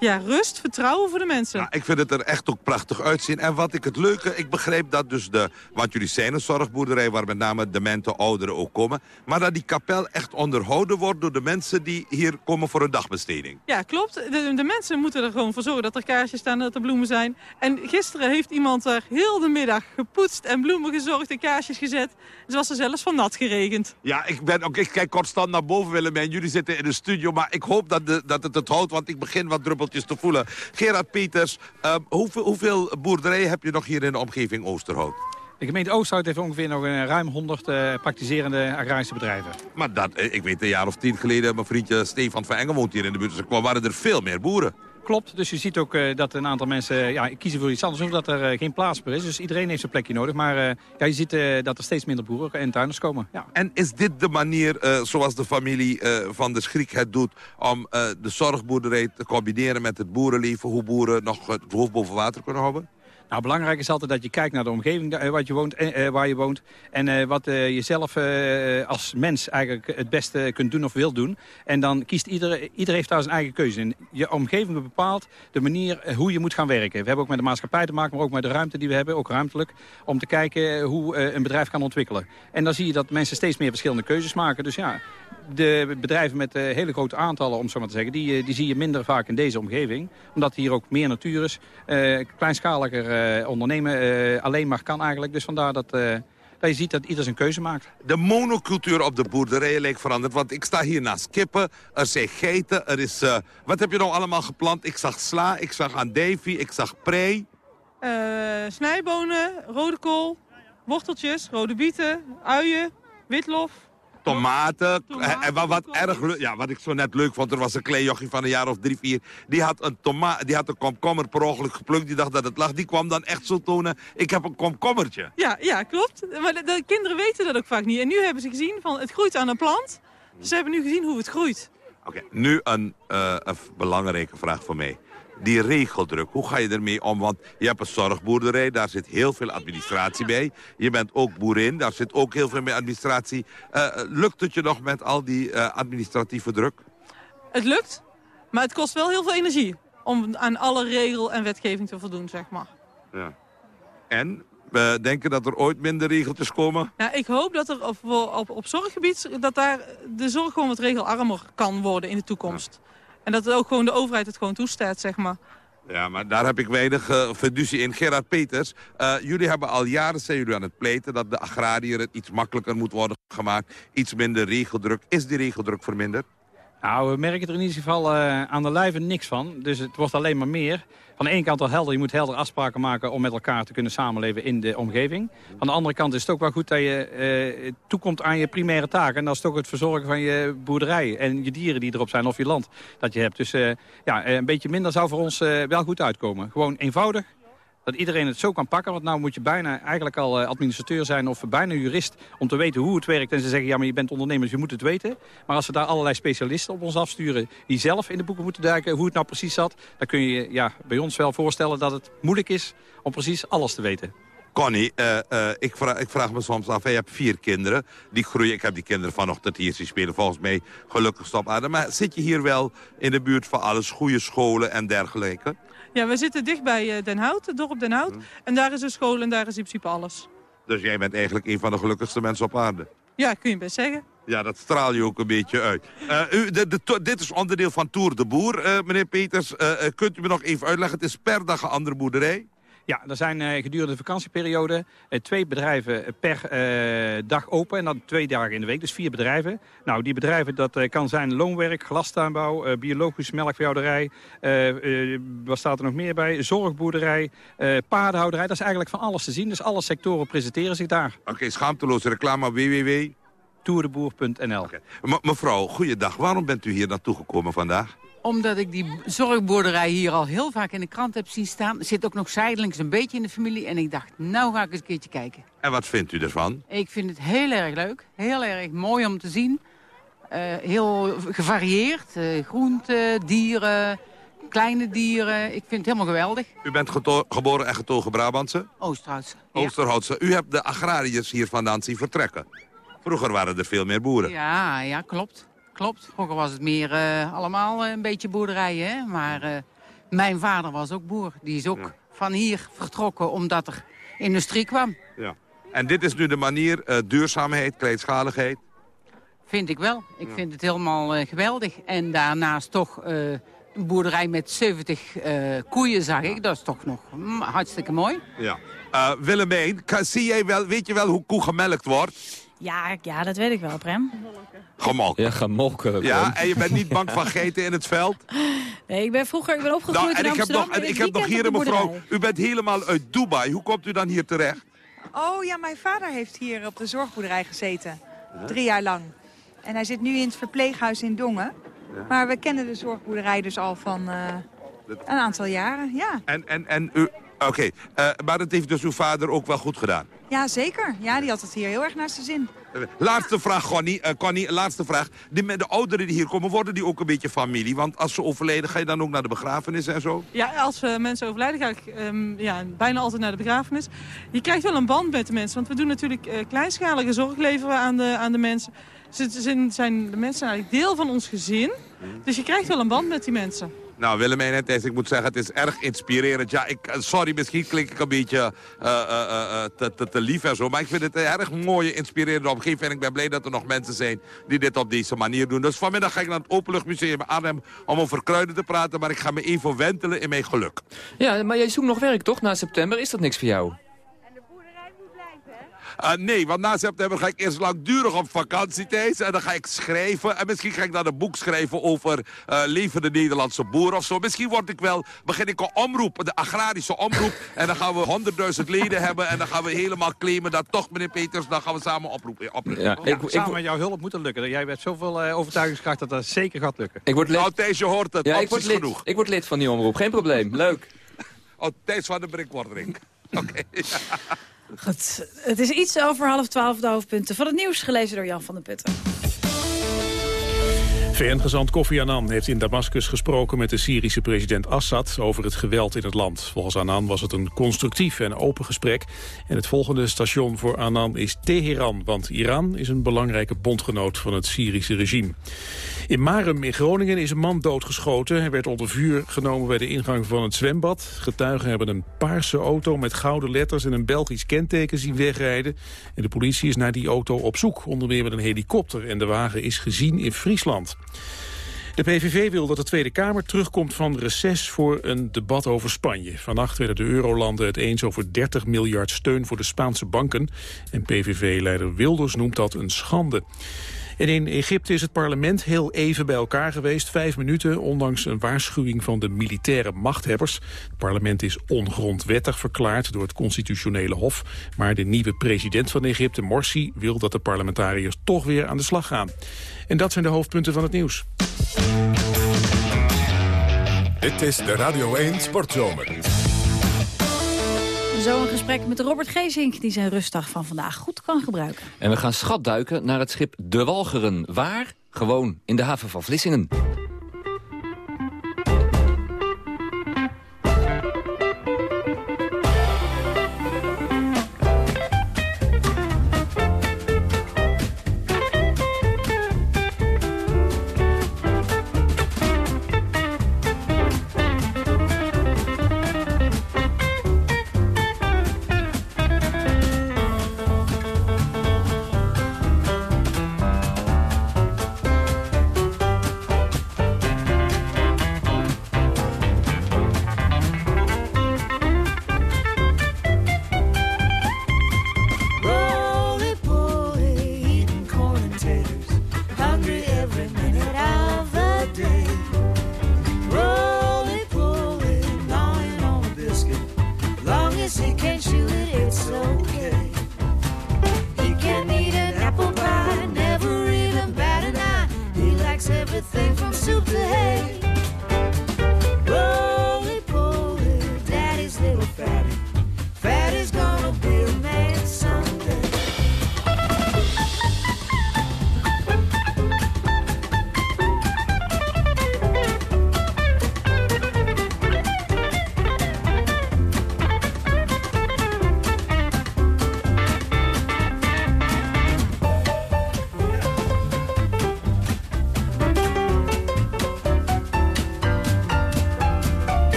ja, rust, vertrouwen voor de mensen. Ik vind het er echt ook prachtig uitzien. En wat ik het leuke, ik begreep dat dus de... Want jullie zijn een zorgboerderij waar met name demente ouderen ook komen. Maar dat die kapel echt onderhouden wordt door de mensen die hier komen voor een dagbesteding. Ja, klopt. De, de mensen moeten er gewoon voor zorgen dat er kaarsjes staan, dat er bloemen zijn. En gisteren heeft iemand er heel de middag gepoetst en bloemen gezorgd en kaarsjes gezet. Ze was er zelfs van nat geregend. Ja, ik, ben ook, ik kijk constant naar boven, Willemijn. Jullie zitten in de studio, maar ik hoop dat, de, dat het het houdt... want ik begin wat te voelen. Gerard Peters, ehm, hoeveel, hoeveel boerderijen heb je nog hier in de omgeving Oosterhout? De gemeente Oosterhout heeft ongeveer nog een ruim 100 eh, praktiserende agrarische bedrijven. Maar dat, eh, ik weet een jaar of tien geleden... mijn vriendje Stefan van Engel woont hier in de buurt. Dus er kwam- waren er veel meer boeren. Klopt, dus je ziet ook eh, dat een aantal mensen ja, kiezen voor iets anders... omdat er eh, geen plaats meer is. Dus iedereen heeft zijn plekje nodig. Maar eh, ja, je ziet eh, dat er steeds minder boeren en tuinders komen. Ja. En is dit de manier eh, zoals de familie eh, van de Schrik het doet... om eh, de zorgboerderij te combineren met het boerenleven... hoe boeren nog het hoofd boven water kunnen houden? Nou, belangrijk is altijd dat je kijkt naar de omgeving eh, je woont, eh, eh, waar je woont. En eh, wat eh, je zelf als mens eigenlijk het beste kunt doen of wil doen. En dan kiest ieder, ieder heeft daar zijn eigen keuze in. Je omgeving bepaalt de manier hoe je moet gaan werken. We hebben ook met de maatschappij te maken, maar ook met de ruimte die we hebben, ook ruimtelijk. Om te kijken hoe een bedrijf kan ontwikkelen. En dan zie je dat mensen steeds meer verschillende keuzes maken. Dus ja, de bedrijven met eh, hele grote aantallen, om zo maar te zeggen... Die, eh, die zie je minder vaak in deze omgeving. Omdat hier ook meer natuur is. Eh, kleinschaliger eh, ondernemen eh, alleen maar kan eigenlijk. Dus vandaar dat, eh, dat je ziet dat ieder zijn keuze maakt. De monocultuur op de boerderijen lijkt veranderd. Want ik sta hier naast kippen, er zijn geiten, er is... wat heb je nou allemaal geplant? Ik zag sla, ik zag andijvie, ik zag prei. Eh, snijbonen, rode kool, worteltjes, rode bieten, uien, witlof. Tomaten. En- En wat, wat erg ja, wat ik zo net leuk vond, er was een klein jochie van een jaar of drie, vier. Die had een, toma die had een komkommer per ongeluk geplukt. Die dacht dat het lag. Die kwam dan echt zo tonen, ik heb een komkommertje. Ja, ja, klopt. Maar de, de kinderen weten dat ook vaak niet. En nu hebben ze gezien van het groeit aan een plant. Dus ze hebben nu gezien hoe het groeit. Oké, nu een, eh, een belangrijke vraag voor mij. Die regeldruk, hoe ga je ermee om? Want je hebt een zorgboerderij, daar zit heel veel administratie bij. Je bent ook boerin, daar zit ook heel veel meer administratie. Eh, lukt het je nog met al die eh, administratieve druk? Het lukt, maar het kost wel heel veel energie. Om aan alle regel en wetgeving te voldoen, zeg maar. Ja. En? We denken dat er ooit minder regeltjes komen? Ja, ik hoop dat er op, op, op zorggebied dat daar de zorg gewoon wat regelarmer kan worden in de toekomst. En dat ook gewoon de overheid het gewoon toestaat, zeg maar. Ja, maar daar heb ik weinig uh, fiducie in. Gerard Peters, uh, jullie hebben al jaren zijn jullie aan het pleiten... dat de agrariër het iets makkelijker moet worden gemaakt. Iets minder regeldruk. Is die regeldruk verminderd? Nou, we merken er in ieder geval uh, aan de lijve niks van. Dus het wordt alleen maar meer. Van de ene kant al helder, je moet helder afspraken maken om met elkaar te kunnen samenleven in de omgeving. Aan de andere kant is het ook wel goed dat je uh, toekomt aan je primaire taken. En dat is toch het verzorgen van je boerderij en je dieren die erop zijn of je land dat je hebt. Dus uh, ja, een beetje minder zou voor ons wel goed uitkomen. Gewoon eenvoudig, dat iedereen het zo kan pakken. Want nou moet je bijna eigenlijk al administrateur zijn of bijna jurist... om te weten hoe het werkt. En ze zeggen, ja, maar je bent ondernemer, dus je moet het weten. Maar als we daar allerlei specialisten op ons afsturen... die zelf in de boeken moeten duiken hoe het nou precies zat... dan kun je ja, bij ons wel voorstellen dat het moeilijk is om precies alles te weten. Connie, uh, uh, ik, vraag, ik, vraag, me soms af, je hebt vier kinderen. Die groeien, ik heb die kinderen vanochtend hier zien spelen. Volgens mij gelukkig stop aarde. Maar zit je hier wel in de buurt van alles, goede scholen en dergelijke? Ja, we zitten dicht bij Den Hout, het dorp Den Hout. Hmm. En daar is een school en daar is in principe alles. Dus jij bent eigenlijk een van de gelukkigste mensen op aarde? Ja, kun je best zeggen. Ja, dat straal je ook een beetje uit. Eh, u, de, dit is onderdeel van Tour de Boer, eh, meneer Peters. Eh, eh, kunt u me nog even uitleggen? Het is per dag een andere boerderij? Ja, er zijn eh, gedurende de vakantieperiode eh, twee bedrijven per eh, dag open. En dan twee dagen in de week, dus vier bedrijven. Nou, die bedrijven, dat kan zijn loonwerk, glastuinbouw, biologische melkveehouderij. eh, eh, wat staat er nog meer bij? Zorgboerderij, paardenhouderij. Dat is eigenlijk van alles te zien. Dus alle sectoren presenteren zich daar. Oké, schaamteloze reclame, www. Toerdeboer.nl. Me- mevrouw, goeiedag. Waarom bent u hier naartoe gekomen vandaag? Omdat ik die zorgboerderij hier al heel vaak in de krant heb zien staan. Zit ook nog zijdelings een beetje in de familie. En ik dacht, nou ga ik eens een keertje kijken. En wat vindt u ervan? Ik vind het heel erg leuk. Heel erg mooi om te zien. Eh, heel gevarieerd. Eh, groenten, dieren, kleine dieren. Ik vind het helemaal geweldig. U bent geboren en getogen Brabantse? Oosterhoutse. Oosterhoutse. U hebt de agrariërs hier vandaan zien vertrekken. Vroeger waren er veel meer boeren. Ja, ja, klopt. Klopt. Vroeger was het meer eh, allemaal eh, een beetje boerderijen. Hè? Maar eh, mijn vader was ook boer. Die is ook van hier vertrokken omdat er industrie kwam. Ja. En dit is nu de manier, duurzaamheid, kleinschaligheid. Vind ik wel. Ik vind het helemaal geweldig. En daarnaast toch een boerderij met 70 eh, koeien, zag ik. Dat is toch nog mm, hartstikke mooi. Ja. Eh, Willemijn, kan- zie jij wel, weet je wel hoe koe gemelkt wordt? Ja, ja, dat weet ik wel, Prem. Gemolken. Ja, gemolken. Ja, en je bent niet bang van geiten in het veld? Nee, ik ben vroeger ik ben opgegroeid Nou, en in ik heb Amsterdam. nog, ik heb nog hier een mevrouw. U bent helemaal uit Dubai. Hoe komt u dan hier terecht? Oh ja, mijn vader heeft hier op de zorgboerderij gezeten. Drie jaar lang. En hij zit nu in het verpleeghuis in Dongen. Maar we kennen de zorgboerderij dus al van eh, een aantal jaren. Ja, En, en, en u... Oké, eh, maar dat heeft dus uw vader ook wel goed gedaan. Ja zeker. Ja, die had het hier heel erg naar zijn zin. Eh, Laatste vraag, Connie. eh, Connie, laatste vraag. Die, met de ouderen die hier komen, worden die ook een beetje familie? Want als ze overleden, ga je dan ook naar de begrafenis en zo? Ja, als we mensen overlijden ga ik ehm, ja, bijna altijd naar de begrafenis. Je krijgt wel een band met de mensen. Want we doen natuurlijk eh, kleinschalige zorg leveren aan de, aan de mensen. Ze zijn, zijn de mensen eigenlijk deel van ons gezin. Dus je krijgt wel een band met die mensen. Nou, Willemijn en Thijs, ik moet zeggen, het is erg inspirerend. Ja, ik, eh, sorry, misschien klink ik een beetje eh, eh, te, lief en zo. Maar ik vind het een erg mooie, inspirerende omgeving. En ik ben blij dat er nog mensen zijn die dit op deze manier doen. Dus vanmiddag ga ik naar het Openluchtmuseum Arnhem om over kruiden te praten. Maar ik ga me even wentelen in mijn geluk. Ja, maar jij zoekt nog werk toch na september? Is dat niks voor jou? Eh, nee, want na september ga ik eerst langdurig op vakantie, Thijs. En dan ga ik schrijven. En misschien ga ik dan een boek schrijven over eh levende Nederlandse boeren of zo. Misschien word ik wel, begin ik een omroep, de agrarische omroep. en dan gaan we honderdduizend leden hebben. En dan gaan we helemaal claimen dat toch, meneer Peters, dan gaan we samen oproepen. oprichten. Ja, ik- ik- samen met jouw hulp moet het lukken. Jij hebt zoveel eh, overtuigingskracht dat dat zeker gaat lukken. Ik word lid... Nou, Thijs, je hoort het. Ja, ik word, lid, genoeg. ik word lid van die omroep. Geen probleem. Leuk. Oh, Thijs van de Brinkwoordering. Oké. Het is iets over half twaalf de hoofdpunten van het nieuws, gelezen door Jan van der Putten. VN-gezant Kofi Annan heeft in Damascus gesproken met de Syrische president Assad over het geweld in het land. Volgens Annan was het een constructief en open gesprek. En het volgende station voor Annan is Teheran, want Iran is een belangrijke bondgenoot van het Syrische regime. In Marum in Groningen is een man doodgeschoten. Hij werd onder vuur genomen bij de ingang van het zwembad. Getuigen hebben een paarse auto met gouden letters en een Belgisch kenteken zien wegrijden. En de politie is naar die auto op zoek, onder meer met een helikopter. En de wagen is gezien in Friesland. De PVV wil dat de Tweede Kamer terugkomt van reces voor een debat over Spanje. Vannacht werden de eurolanden het eens over 30 miljard steun voor de Spaanse banken. En PVV-leider Wilders noemt dat een schande. En in Egypte is het parlement heel even bij elkaar geweest, vijf minuten, ondanks een waarschuwing van de militaire machthebbers. Het parlement is ongrondwettig verklaard door het constitutionele hof, maar de nieuwe president van Egypte, Morsi, wil dat de parlementariërs toch weer aan de slag gaan. En dat zijn de hoofdpunten van het nieuws. Dit is de Radio 1 Sportzomer. Zo een gesprek met Robert Geesink, die zijn rustdag van vandaag goed kan gebruiken. En we gaan schatduiken naar het schip De Walcheren. Waar? Gewoon in de haven van Vlissingen.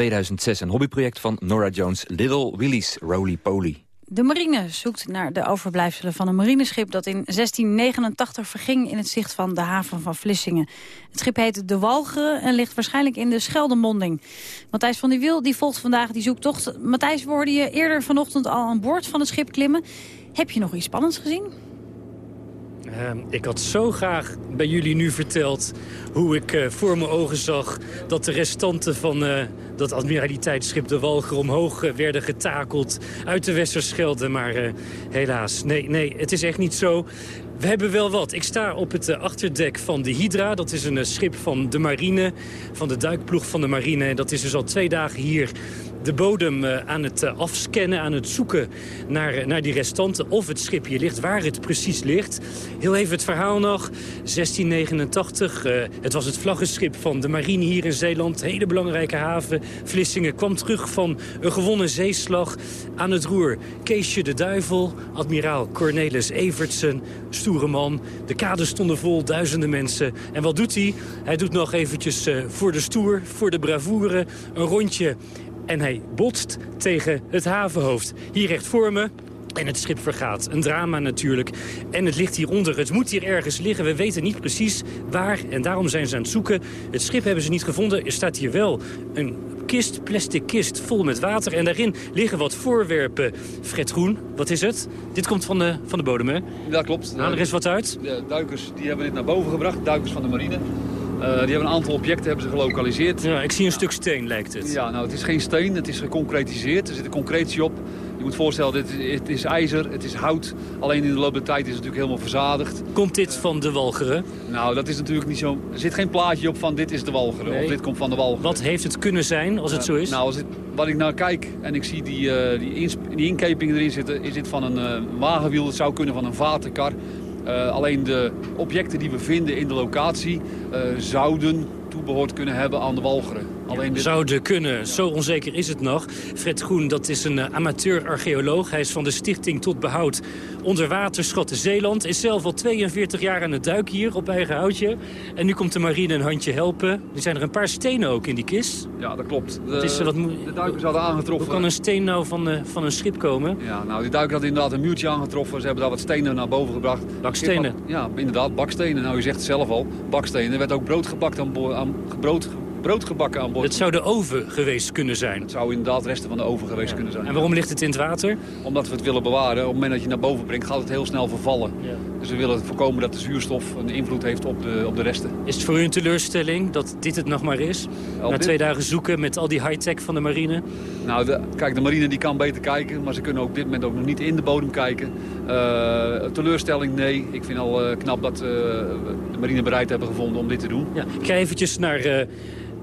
2006, een hobbyproject van Nora Jones, Little Willie's Roly Poly. De marine zoekt naar de overblijfselen van een marineschip... dat in 1689 verging in het zicht van de haven van Vlissingen. Het schip heet De Walcheren en ligt waarschijnlijk in de Scheldemonding. Matthijs van die Wiel die volgt vandaag die zoektocht. Matthijs, we je eerder vanochtend al aan boord van het schip klimmen. Heb je nog iets spannends gezien? Ehm, ik had zo graag bij jullie nu verteld hoe ik eh, voor mijn ogen zag... dat de restanten van eh, dat admiraliteitsschip de Walger omhoog eh, werden getakeld uit de Westerschelde. Maar helaas, nee, nee, het is echt niet zo. We hebben wel wat. Ik sta op het achterdek van de Hydra. Dat is een schip van de marine, van de duikploeg van de marine. En dat is dus al twee dagen hier de bodem eh, aan het eh, afscannen, aan het zoeken naar, naar die restanten. Of het schip hier ligt, waar het precies ligt. Heel even het verhaal nog. 1689, eh, het was het vlaggenschip van de marine hier in Zeeland. Hele belangrijke haven. Vlissingen kwam terug van een gewonnen zeeslag. Aan het roer Keesje de Duivel, admiraal Cornelis Evertsen, stoere man. De kades stonden vol, duizenden mensen. En wat doet hij? Hij doet nog eventjes voor de stoer, voor de bravoure, een rondje en hij botst tegen het havenhoofd. Hier recht voor me. En het schip vergaat. Een drama natuurlijk. En het ligt hieronder. Het moet hier ergens liggen. We weten niet precies waar. En daarom zijn ze aan het zoeken. Het schip hebben ze niet gevonden. Er staat hier wel een kist, plastic kist, vol met water. En daarin liggen wat voorwerpen. Fred Groen, wat is het? Dit komt van de, van de bodem, hè? Dat klopt. Haal er eens wat uit. De duikers die hebben dit naar boven gebracht, duikers van de marine. Eh, die hebben een aantal objecten hebben ze gelokaliseerd. Ja, ik zie een stuk steen, lijkt het. Ja, nou, het is geen steen, het is geconcretiseerd. Er zit een concretie op. Je moet voorstellen, dit is, het is ijzer, het is hout. Alleen in de loop der tijd is het natuurlijk helemaal verzadigd. Komt dit van de Walcheren? Nou, dat is natuurlijk niet zo... Er zit geen plaatje op van dit is de Walcheren Nee. of dit komt van de Walcheren. Wat heeft het kunnen zijn, als het zo is? Nou, als het, wat ik naar kijk en ik zie die, eh, die, inkepingen erin zitten... is dit van een eh, wagenwiel, het zou kunnen van een waterkar. Eh, alleen de objecten die we vinden in de locatie eh, zouden toebehoord kunnen hebben aan de Walcheren. Alleen dit... Zouden kunnen, zo onzeker is het nog. Fred Groen, dat is een eh, amateur-archeoloog. Hij is van de Stichting tot Behoud Onderwaterschatten Zeeland. Is zelf al 42 jaar aan het duiken hier op eigen houtje. En nu komt de marine een handje helpen. Er zijn er een paar stenen ook in die kist. Ja, dat klopt. De, is, eh, wat de duikers hadden aangetroffen... Hoe kan een steen nou van, eh, van een schip komen? Ja, nou, die duiker had inderdaad een muurtje aangetroffen. Ze hebben daar wat stenen naar boven gebracht. Bakstenen? Ja, inderdaad, bakstenen. Nou, u zegt het zelf al, bakstenen. Er werd ook brood, gebakt aan aan, brood, brood gebakken aan boord. Het zou de oven geweest kunnen zijn. Het zou inderdaad resten van de oven geweest kunnen zijn. En waarom ligt het in het water? Omdat we het willen bewaren. Op het moment dat je het naar boven brengt, gaat het heel snel vervallen. Ja. Dus we willen voorkomen dat de zuurstof een invloed heeft op de, op de resten. Is het voor u een teleurstelling dat dit het nog maar is? Na dit- twee dagen zoeken met al die high-tech van de marine? Nou, de, kijk, de marine die kan beter kijken, maar ze kunnen op dit moment ook nog niet in de bodem kijken. Eh, teleurstelling, nee. Ik vind al eh, knap dat eh, de marine bereid hebben gevonden om dit te doen. Ja, ik ga eventjes naar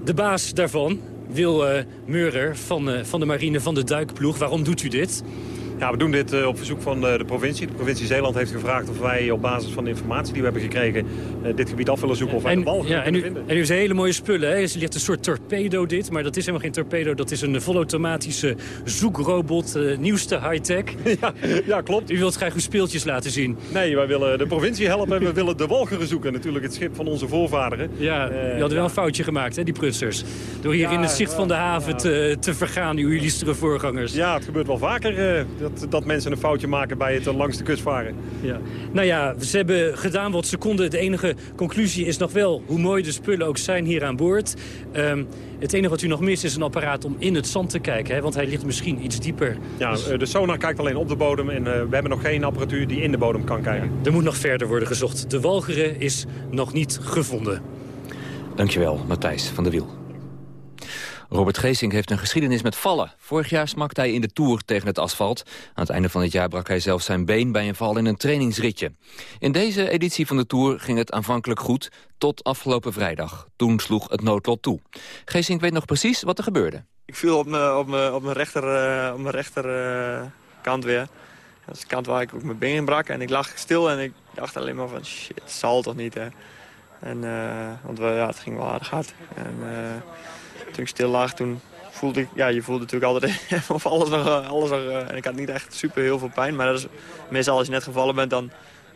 de baas daarvan, Wil eh Meurer van, eh, van de marine, van de duikploeg. Waarom doet u dit? Ja, we doen dit eh, op verzoek van eh, de provincie. De provincie Zeeland heeft gevraagd of wij op basis van de informatie die we hebben gekregen... eh, dit gebied af willen zoeken of wij de bal ja, en, u, en u heeft hele mooie spullen. Hè? Er ligt een soort torpedo dit, maar dat is helemaal geen torpedo. Dat is een volautomatische zoekrobot, nieuwste high-tech. ja, ja, klopt. U wilt graag uw speeltjes laten zien. Nee, wij willen de provincie helpen en we willen de walcheren zoeken. Natuurlijk het schip van onze voorvaderen. Ja, u had wel een foutje gemaakt, hè, die prutsers. Door hier Ja, in het zicht van de haven te, te vergaan, uw illustere voorgangers. Ja, het gebeurt wel vaker dat, dat mensen een foutje maken bij het eh, langs de kust varen. Ja. Nou ja, ze hebben gedaan wat ze konden. De enige conclusie is nog wel hoe mooi de spullen ook zijn hier aan boord. Ehm, het enige wat u nog mist is een apparaat om in het zand te kijken. Hè, want hij ligt misschien iets dieper. Ja, eh, de sonar kijkt alleen op de bodem en eh, we hebben nog geen apparatuur die in de bodem kan kijken. Er moet nog verder worden gezocht. De walgeren is nog niet gevonden. Dankjewel, Matthijs van der Wiel. Robert Geesink heeft een geschiedenis met vallen. Vorig jaar smakte hij in de Tour tegen het asfalt. Aan het einde van het jaar brak hij zelfs zijn been bij een val in een trainingsritje. In deze editie van de Tour ging het aanvankelijk goed, tot afgelopen vrijdag. Toen sloeg het noodlot toe. Geesink weet nog precies wat er gebeurde. Ik viel op mijn, op mijn, mijn rechter, eh, eh, weer. Dat is de kant waar ik ook mijn been brak. En ik lag stil en ik dacht alleen maar van shit, zal toch niet hè. En, eh, want ja, het ging wel aardig hard. En toen ik stil lag, toen voelde ik, ja, je voelde natuurlijk altijd of alles nog, eh, alles nog, eh, en ik had niet echt super heel veel pijn. Maar dat is, meestal als je net gevallen bent, dan,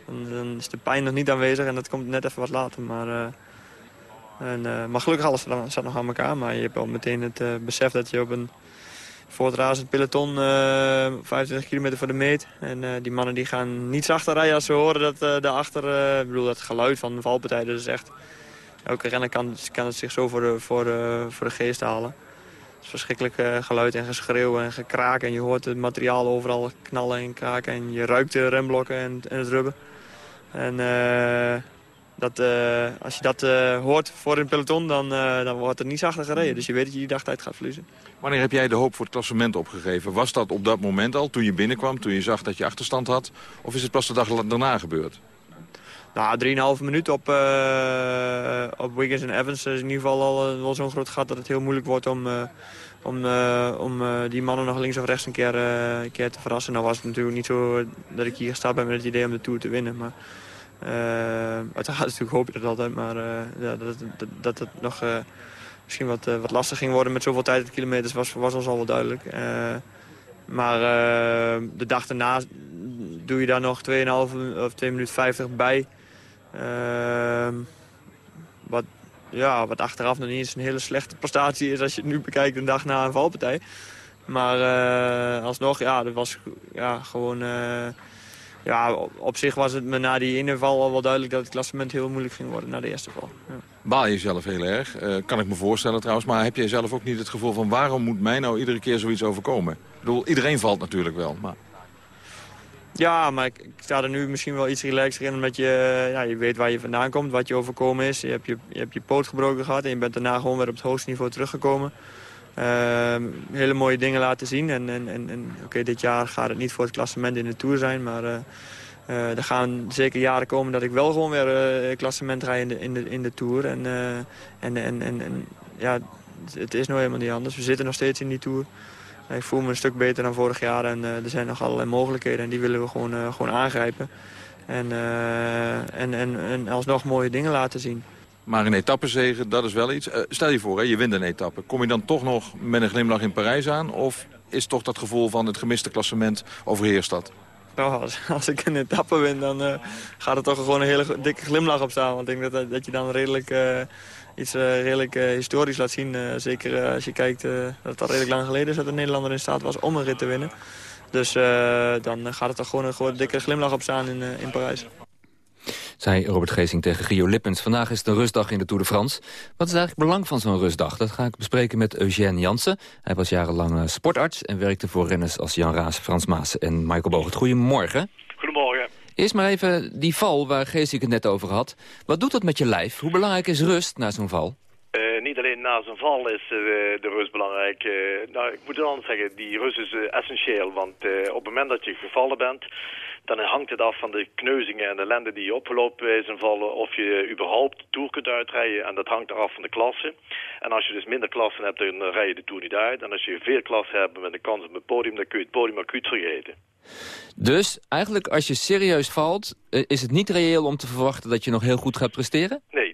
dan, is de pijn nog niet aanwezig en dat komt net even wat later. Maar, eh, en, maar gelukkig alles zat nog aan elkaar. Maar je hebt al meteen het besef dat je op een voortrazend peloton eh 25 kilometer voor de meet. En die mannen die gaan niet zachter rijden als ze horen dat daarachter... ik bedoel, dat geluid van de valpartij, dat is echt... Elke renner kan, kan het zich zo voor de, voor, de, voor de geest halen. Het is verschrikkelijk eh, geluid en geschreeuw en gekraak. En je hoort het materiaal overal knallen en kraken. En je ruikt de remblokken en, het rubber. En eh, dat, eh, als je dat hoort voor een peloton, dan, dan wordt er niet zachter gereden. Dus je weet dat je die dagtijd gaat verliezen. Wanneer heb jij de hoop voor het klassement opgegeven? Was dat op dat moment al, toen je binnenkwam, toen je zag dat je achterstand had? Of is het pas de dag daarna gebeurd? Nou, 3,5 minuut op, eh, op Wiggins en Evans is in ieder geval al eh, zo'n groot gat dat het heel moeilijk wordt om, eh, om, om die mannen nog links of rechts een keer, een keer te verrassen. Nou was het natuurlijk niet zo dat ik hier gestart ben met het idee om de Tour te winnen. Maar uiteraard hoop je dat altijd, maar ja, dat, dat, dat het nog misschien wat, wat lastig ging worden met zoveel tijd en kilometers was, was ons al wel duidelijk. Maar de dag daarna doe je daar nog 2,5 of 2 minuten 50 bij. Ehm, wat, ja, wat achteraf nog niet eens een hele slechte prestatie is als je het nu bekijkt een dag na een valpartij. Maar eh, alsnog, ja, dat was ja, gewoon... eh, ja, op, zich was het me na die ene val al wel duidelijk dat het klassement heel moeilijk ging worden na de eerste val. Ja. Baal je zelf heel erg, eh, kan ik me voorstellen trouwens. Maar heb jij zelf ook niet het gevoel van waarom moet mij nou iedere keer zoiets overkomen? Ik bedoel, iedereen valt natuurlijk wel, maar... Ja, maar ik, sta er nu misschien wel iets relaxer in. Omdat je, ja, je weet waar je vandaan komt, wat je overkomen is. Je hebt je, je, hebt je poot gebroken gehad en je bent daarna gewoon weer op het hoogste niveau teruggekomen. Ehm, hele mooie dingen laten zien. En, en, en, oké, dit jaar gaat het niet voor het klassement in de Tour zijn. Maar eh, eh, er gaan zeker jaren komen dat ik wel gewoon weer eh klassement rij in de, in de, in de Tour. Eh, en, en, en, en ja, het- het is nou helemaal niet anders. We zitten nog steeds in die Tour. Ik voel me een stuk beter dan vorig jaar en eh, er zijn nog allerlei mogelijkheden en die willen we gewoon, eh, gewoon aangrijpen. En, eh, en, en, en alsnog mooie dingen laten zien. Maar een etappezege, dat is wel iets. Stel je voor, hè, je wint een etappe. Kom je dan toch nog met een glimlach in Parijs aan? Of is toch dat gevoel van het gemiste klassement overheerst dat? Nou, als, als ik een etappe win, dan gaat er toch gewoon een hele dikke glimlach op staan. Want ik denk dat, dat je dan redelijk, iets eh, redelijk eh, historisch laat zien. Eh, zeker als je kijkt dat het al redelijk lang geleden is dat een Nederlander in staat was om een rit te winnen. Dus dan gaat er toch gewoon een, dikke glimlach op staan in, in Parijs. Zei Robert Geesing tegen Gio Lippens. Vandaag is het een rustdag in de Tour de France. Wat is eigenlijk het belang van zo'n rustdag? Dat ga ik bespreken met Eugène Jansen. Hij was jarenlang sportarts en werkte voor renners als Jan Raas, Frans Maas en Michael Bogert. Goedemorgen. Eerst maar even die val waar Geesink het net over had. Wat doet dat met je lijf? Hoe belangrijk is rust na zo'n val? Eh, niet alleen na zijn val is eh, de rust belangrijk. Eh, nou, ik moet het anders zeggen, die rust is essentieel. Want op het moment dat je gevallen bent, dan hangt het af van de kneuzingen en de ellende die je opgelopen bij zijn vallen... of je überhaupt de Tour kunt uitrijden. En dat hangt eraf van de klasse. En als je dus minder klassen hebt, dan rij je de Tour niet uit. En als je veel klassen hebt met een kans op het podium, dan kun je het podium acuut vergeten. Dus eigenlijk als je serieus valt, eh, is het niet reëel om te verwachten dat je nog heel goed gaat presteren? Nee,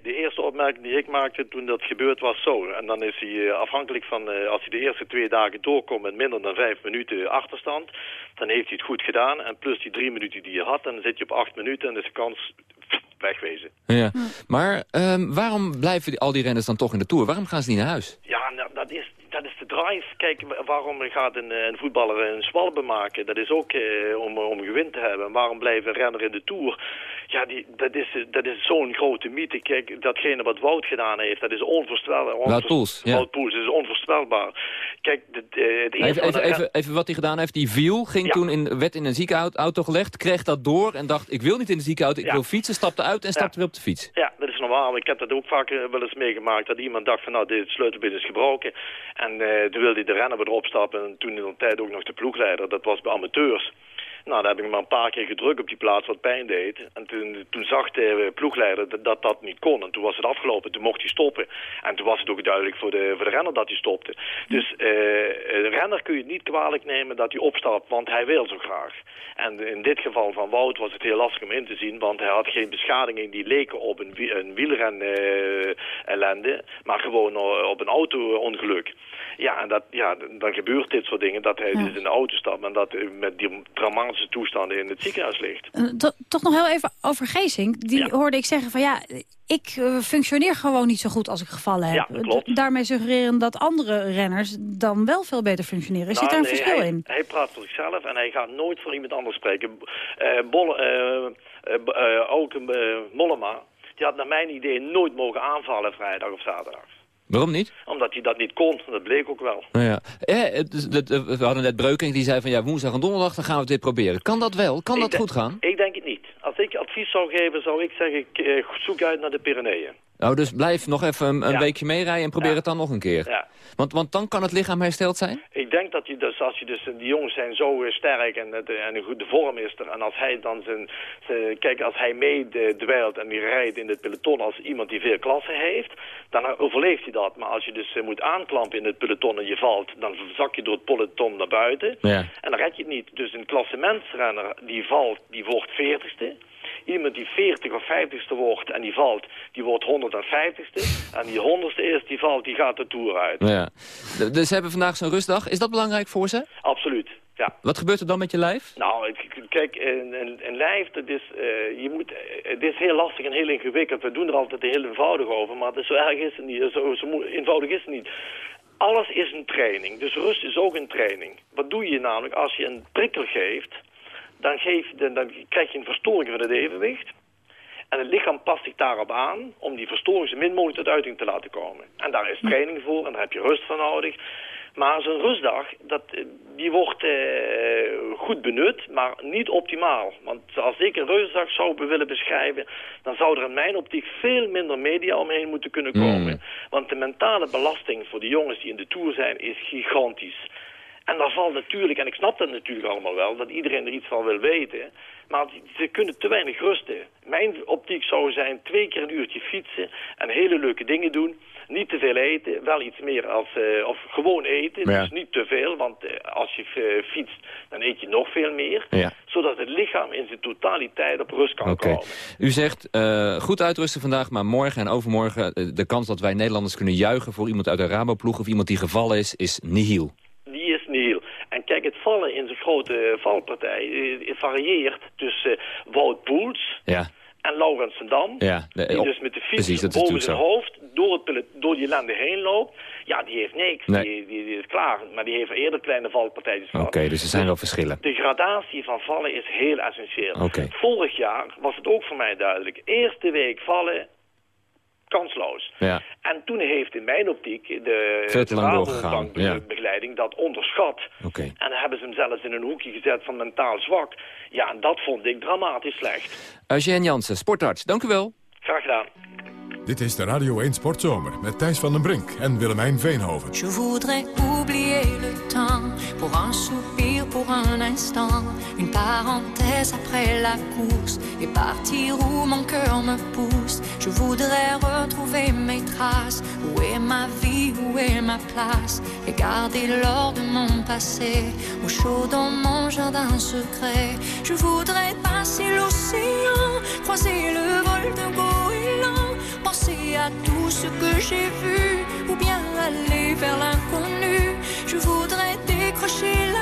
opmerking die ik maakte toen dat gebeurd was zo. En dan is hij eh, afhankelijk van, eh, als hij de eerste twee dagen doorkomt met minder dan vijf minuten achterstand, dan heeft hij het goed gedaan. En plus die drie minuten die je had, dan zit je op acht minuten en is de kans wegwezen. Ja. Maar ehm, waarom blijven al die renners dan toch in de Tour? Waarom gaan ze niet naar huis? Ja, nou, dat is, dat is de drive. Kijk, wa- waarom gaat een, eh, een voetballer een zwalbe maken? Dat is ook eh, om, om gewin te hebben. En waarom blijft een renner in de Tour? Ja, die, dat is, dat is zo'n grote mythe. Kijk, datgene wat Wout gedaan heeft, dat is onvoorstelbaar. Wout Poels, ja. Wout Poels is onvoorstelbaar. Kijk, het eerste Even, wat even, een even, even wat hij gedaan heeft. Die viel, ging toen in, werd in een ziekenauto gelegd, kreeg dat door en dacht... ik wil niet in de ziekenauto, ik Ja. wil fietsen, stapte uit en stapte weer op de fiets. Ja, dat is normaal. Ik heb dat ook vaak eh, wel eens meegemaakt. Dat iemand dacht van nou, dit sleutelbeen is gebroken. En eh, toen wilde hij de renner weer opstappen. En toen in de tijd ook nog de ploegleider. Dat was bij amateurs. Nou, daar heb ik hem maar een paar keer gedrukt op die plaats wat pijn deed. En toen, toen zag de ploegleider dat, dat dat niet kon. En toen was het afgelopen. Toen mocht hij stoppen. En toen was het ook duidelijk voor de, voor de renner dat hij stopte. Dus eh, de renner kun je niet kwalijk nemen dat hij opstapt. Want hij wil zo graag. En in dit geval van Wout was het heel lastig om in te zien. Want hij had geen beschadigingen die leken op een, een wielren eh, ellende. Maar gewoon eh, op een auto-ongeluk. Ja, en dat, ja, dan gebeurt dit soort dingen. Dat hij Ja. dus in de auto stapt. En dat met die dramatische toestanden in het ziekenhuis ligt. Eh, to- toch nog heel even over Geesink. Die hoorde ik zeggen van ja, ik eh, functioneer gewoon niet zo goed als ik gevallen heb. Ja, dat klopt. Daarmee suggereren dat andere renners dan wel veel beter functioneren. Zit Nou, daar een nee, verschil hij, in? Hij praat voor zichzelf en hij gaat nooit voor iemand anders spreken. Eh Bolle, eh, eh, eh, ook eh, Mollema, die had naar mijn idee nooit mogen aanvallen vrijdag of zaterdag. Waarom niet? Omdat hij dat niet kon, dat bleek ook wel. Nou ja. Eh, we hadden net Breukink die zei van ja, woensdag en donderdag dan gaan we weer proberen. Kan dat wel? Kan Ik dat goed gaan? Ik denk het niet. Als ik advies zou geven, zou ik zeggen, eh, zoek uit naar de Pyreneeën. Nou, dus blijf nog even een, een Ja. weekje meerijden en probeer Ja. het dan nog een keer. Ja. Want, want dan kan het lichaam hersteld zijn? Ik denk dat je dus, als je dus, die jongens zijn zo sterk en, en een goede vorm is er. En als hij dan zijn, zijn- kijk, als hij meedwijlt en die rijdt in het peloton als iemand die veel klasse heeft, dan overleeft hij dat. Maar als je dus eh, moet aanklampen in het peloton en je valt, dan zak je door het peloton naar buiten. Ja. En dan red je het niet. Dus een klassementsrenner die valt, die wordt 40ste. Iemand die 40 of 50ste wordt en die valt, die wordt 150ste. En die 100ste is, die valt, die gaat de Tour uit. Ja. Dus ze hebben vandaag zo'n rustdag. Is dat belangrijk voor ze? Absoluut, ja. Wat gebeurt er dan met je lijf? Nou, kijk, een, een, een lijf, dat is, eh, je moet, het is heel lastig en heel ingewikkeld. We doen er altijd heel eenvoudig over, maar het is zo erg is het niet. Zo, zo eenvoudig is het niet. Alles is een training, dus rust is ook een training. Wat doe je namelijk als je een prikkel geeft, dan, geef, dan, dan krijg je een verstoring van het evenwicht. En het lichaam past zich daarop aan om die verstoring zo min mogelijk tot uiting te laten komen. En daar is training voor en daar heb je rust van nodig. Maar zo'n rustdag, dat, eh, die wordt eh, goed benut, maar niet optimaal. Want als ik een rustdag zou willen beschrijven, dan zou er in mijn optiek veel minder media omheen moeten kunnen komen. Want de mentale belasting voor de jongens die in de Tour zijn is gigantisch. En daar valt natuurlijk, en ik snap dat natuurlijk allemaal wel, dat iedereen er iets van wil weten. Maar ze kunnen te weinig rusten. Mijn optiek zou zijn twee keer een uurtje fietsen en hele leuke dingen doen. Niet te veel eten, wel iets meer als, eh, of gewoon eten. Ja. Dus niet te veel, want eh, als je eh, fietst, dan eet je nog veel meer. Ja. Zodat het lichaam in zijn totaliteit op rust kan komen. U zegt goed uitrusten vandaag, maar morgen en overmorgen... de kans dat wij Nederlanders kunnen juichen voor iemand uit de Raboploeg... of iemand die gevallen is, is nihil. Die is nihil. En kijk, het vallen in zijn grote valpartij eh, het varieert tussen eh, Wout Poels Ja, en Laurens Dam. ja. de- Die op- dus met de fiets precies, boven zijn hoofd door, het, door die ellende heen loopt. Ja, die heeft niks. Nee. Die, die, die is klaar. Maar die heeft eerder kleine valpartijtjes Oké, dus er zijn wel verschillen. De gradatie van vallen is heel essentieel. Vorig jaar was het ook voor mij duidelijk. Eerste week vallen, kansloos. Ja. En toen heeft in mijn optiek de, Veel te de ja. begeleiding dat onderschat. Oké. En dan hebben ze hem zelfs in een hoekje gezet van mentaal zwak. Ja, en dat vond ik dramatisch slecht. Eugène Jansen, sportarts, dank u wel. Graag gedaan. Dit is de Radio 1 Sportzomer met Thijs van den Brink en Willemijn Veenhoven. Je voudrais oublier le temps pour un soupir, pour un instant, une parenthèse après la course. Et partir où mon cœur me pousse. Je voudrais retrouver mes traces, où est ma vie, où est ma place? Et garder l'or de mon passé. Au chaud dans mon jardin secret. Je voudrais passer l'océan, croiser le vol de goéland, penser à tout ce que j'ai vu. Ou bien aller vers l'inconnu. Je voudrais décrocher la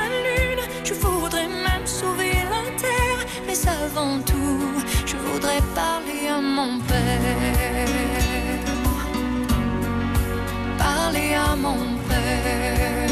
avant tout, je voudrais parler à mon père. Parler à mon père.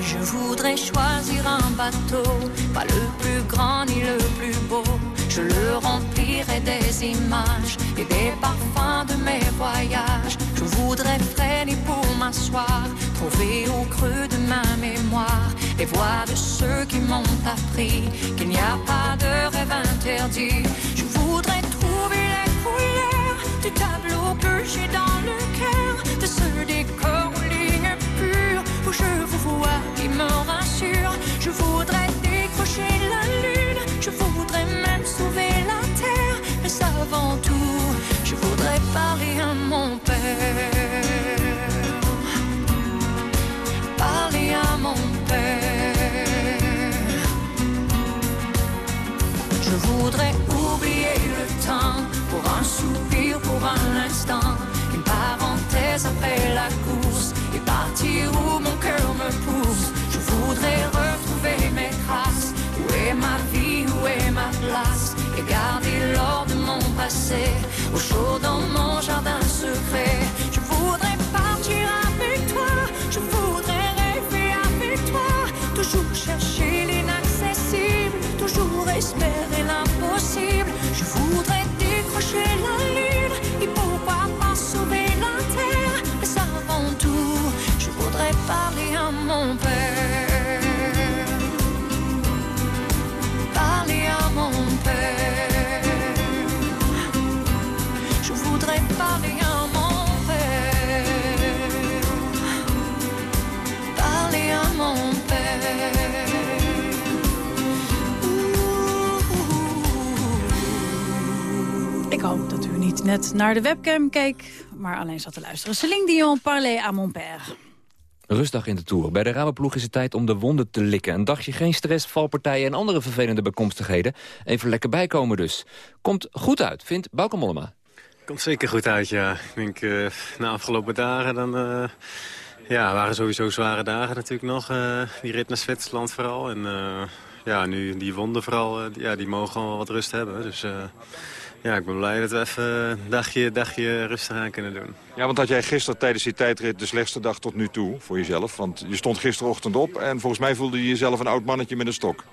Je voudrais choisir un bateau, pas le plus grand ni le plus beau. Je le remplirai des images et des parfums de mes voyages. Je voudrais freiner pour m'asseoir, trouver au creux de ma mémoire les voix de ceux qui m'ont appris qu'il n'y a pas de rêve interdit. Je voudrais trouver les couleurs du tableau que j'ai dans le cœur, de ce décor aux lignes pures où je vous vois qui me rassure. Je voudrais décrocher la voudrais oublier le temps pour un soupir, pour un instant, une parenthèse après la course et partir où mon cœur me pousse. Je voudrais retrouver mes traces. Où est ma vie, où est ma place? Et garder l'or de mon passé au chaud dans mon jardin secret. Décrocher la Ik hoop dat u niet net naar de webcam keek, maar alleen zat te luisteren. Céline Dion, parler à mon père. Rustdag in de Tour. Bij de Rabobank is het tijd om de wonden te likken. Een dagje geen stress, valpartijen en andere vervelende bijkomstigheden. Even lekker bijkomen dus. Komt goed uit, vindt Bauke Mollema. Komt zeker goed uit, ja. Ik denk, eh na afgelopen dagen dan... eh, ja, waren sowieso zware dagen natuurlijk nog. eh, die rit naar Zwitserland vooral. En ja, nu die wonden vooral, die- ja, die mogen gewoon wel wat rust hebben. Dus eh, ja, ik ben blij dat we even een dagje, dagje rustig aan kunnen doen. Ja, want had jij gisteren tijdens die tijdrit de slechtste dag tot nu toe voor jezelf? Want je stond gisterochtend op en volgens mij voelde je jezelf een oud mannetje met een stok.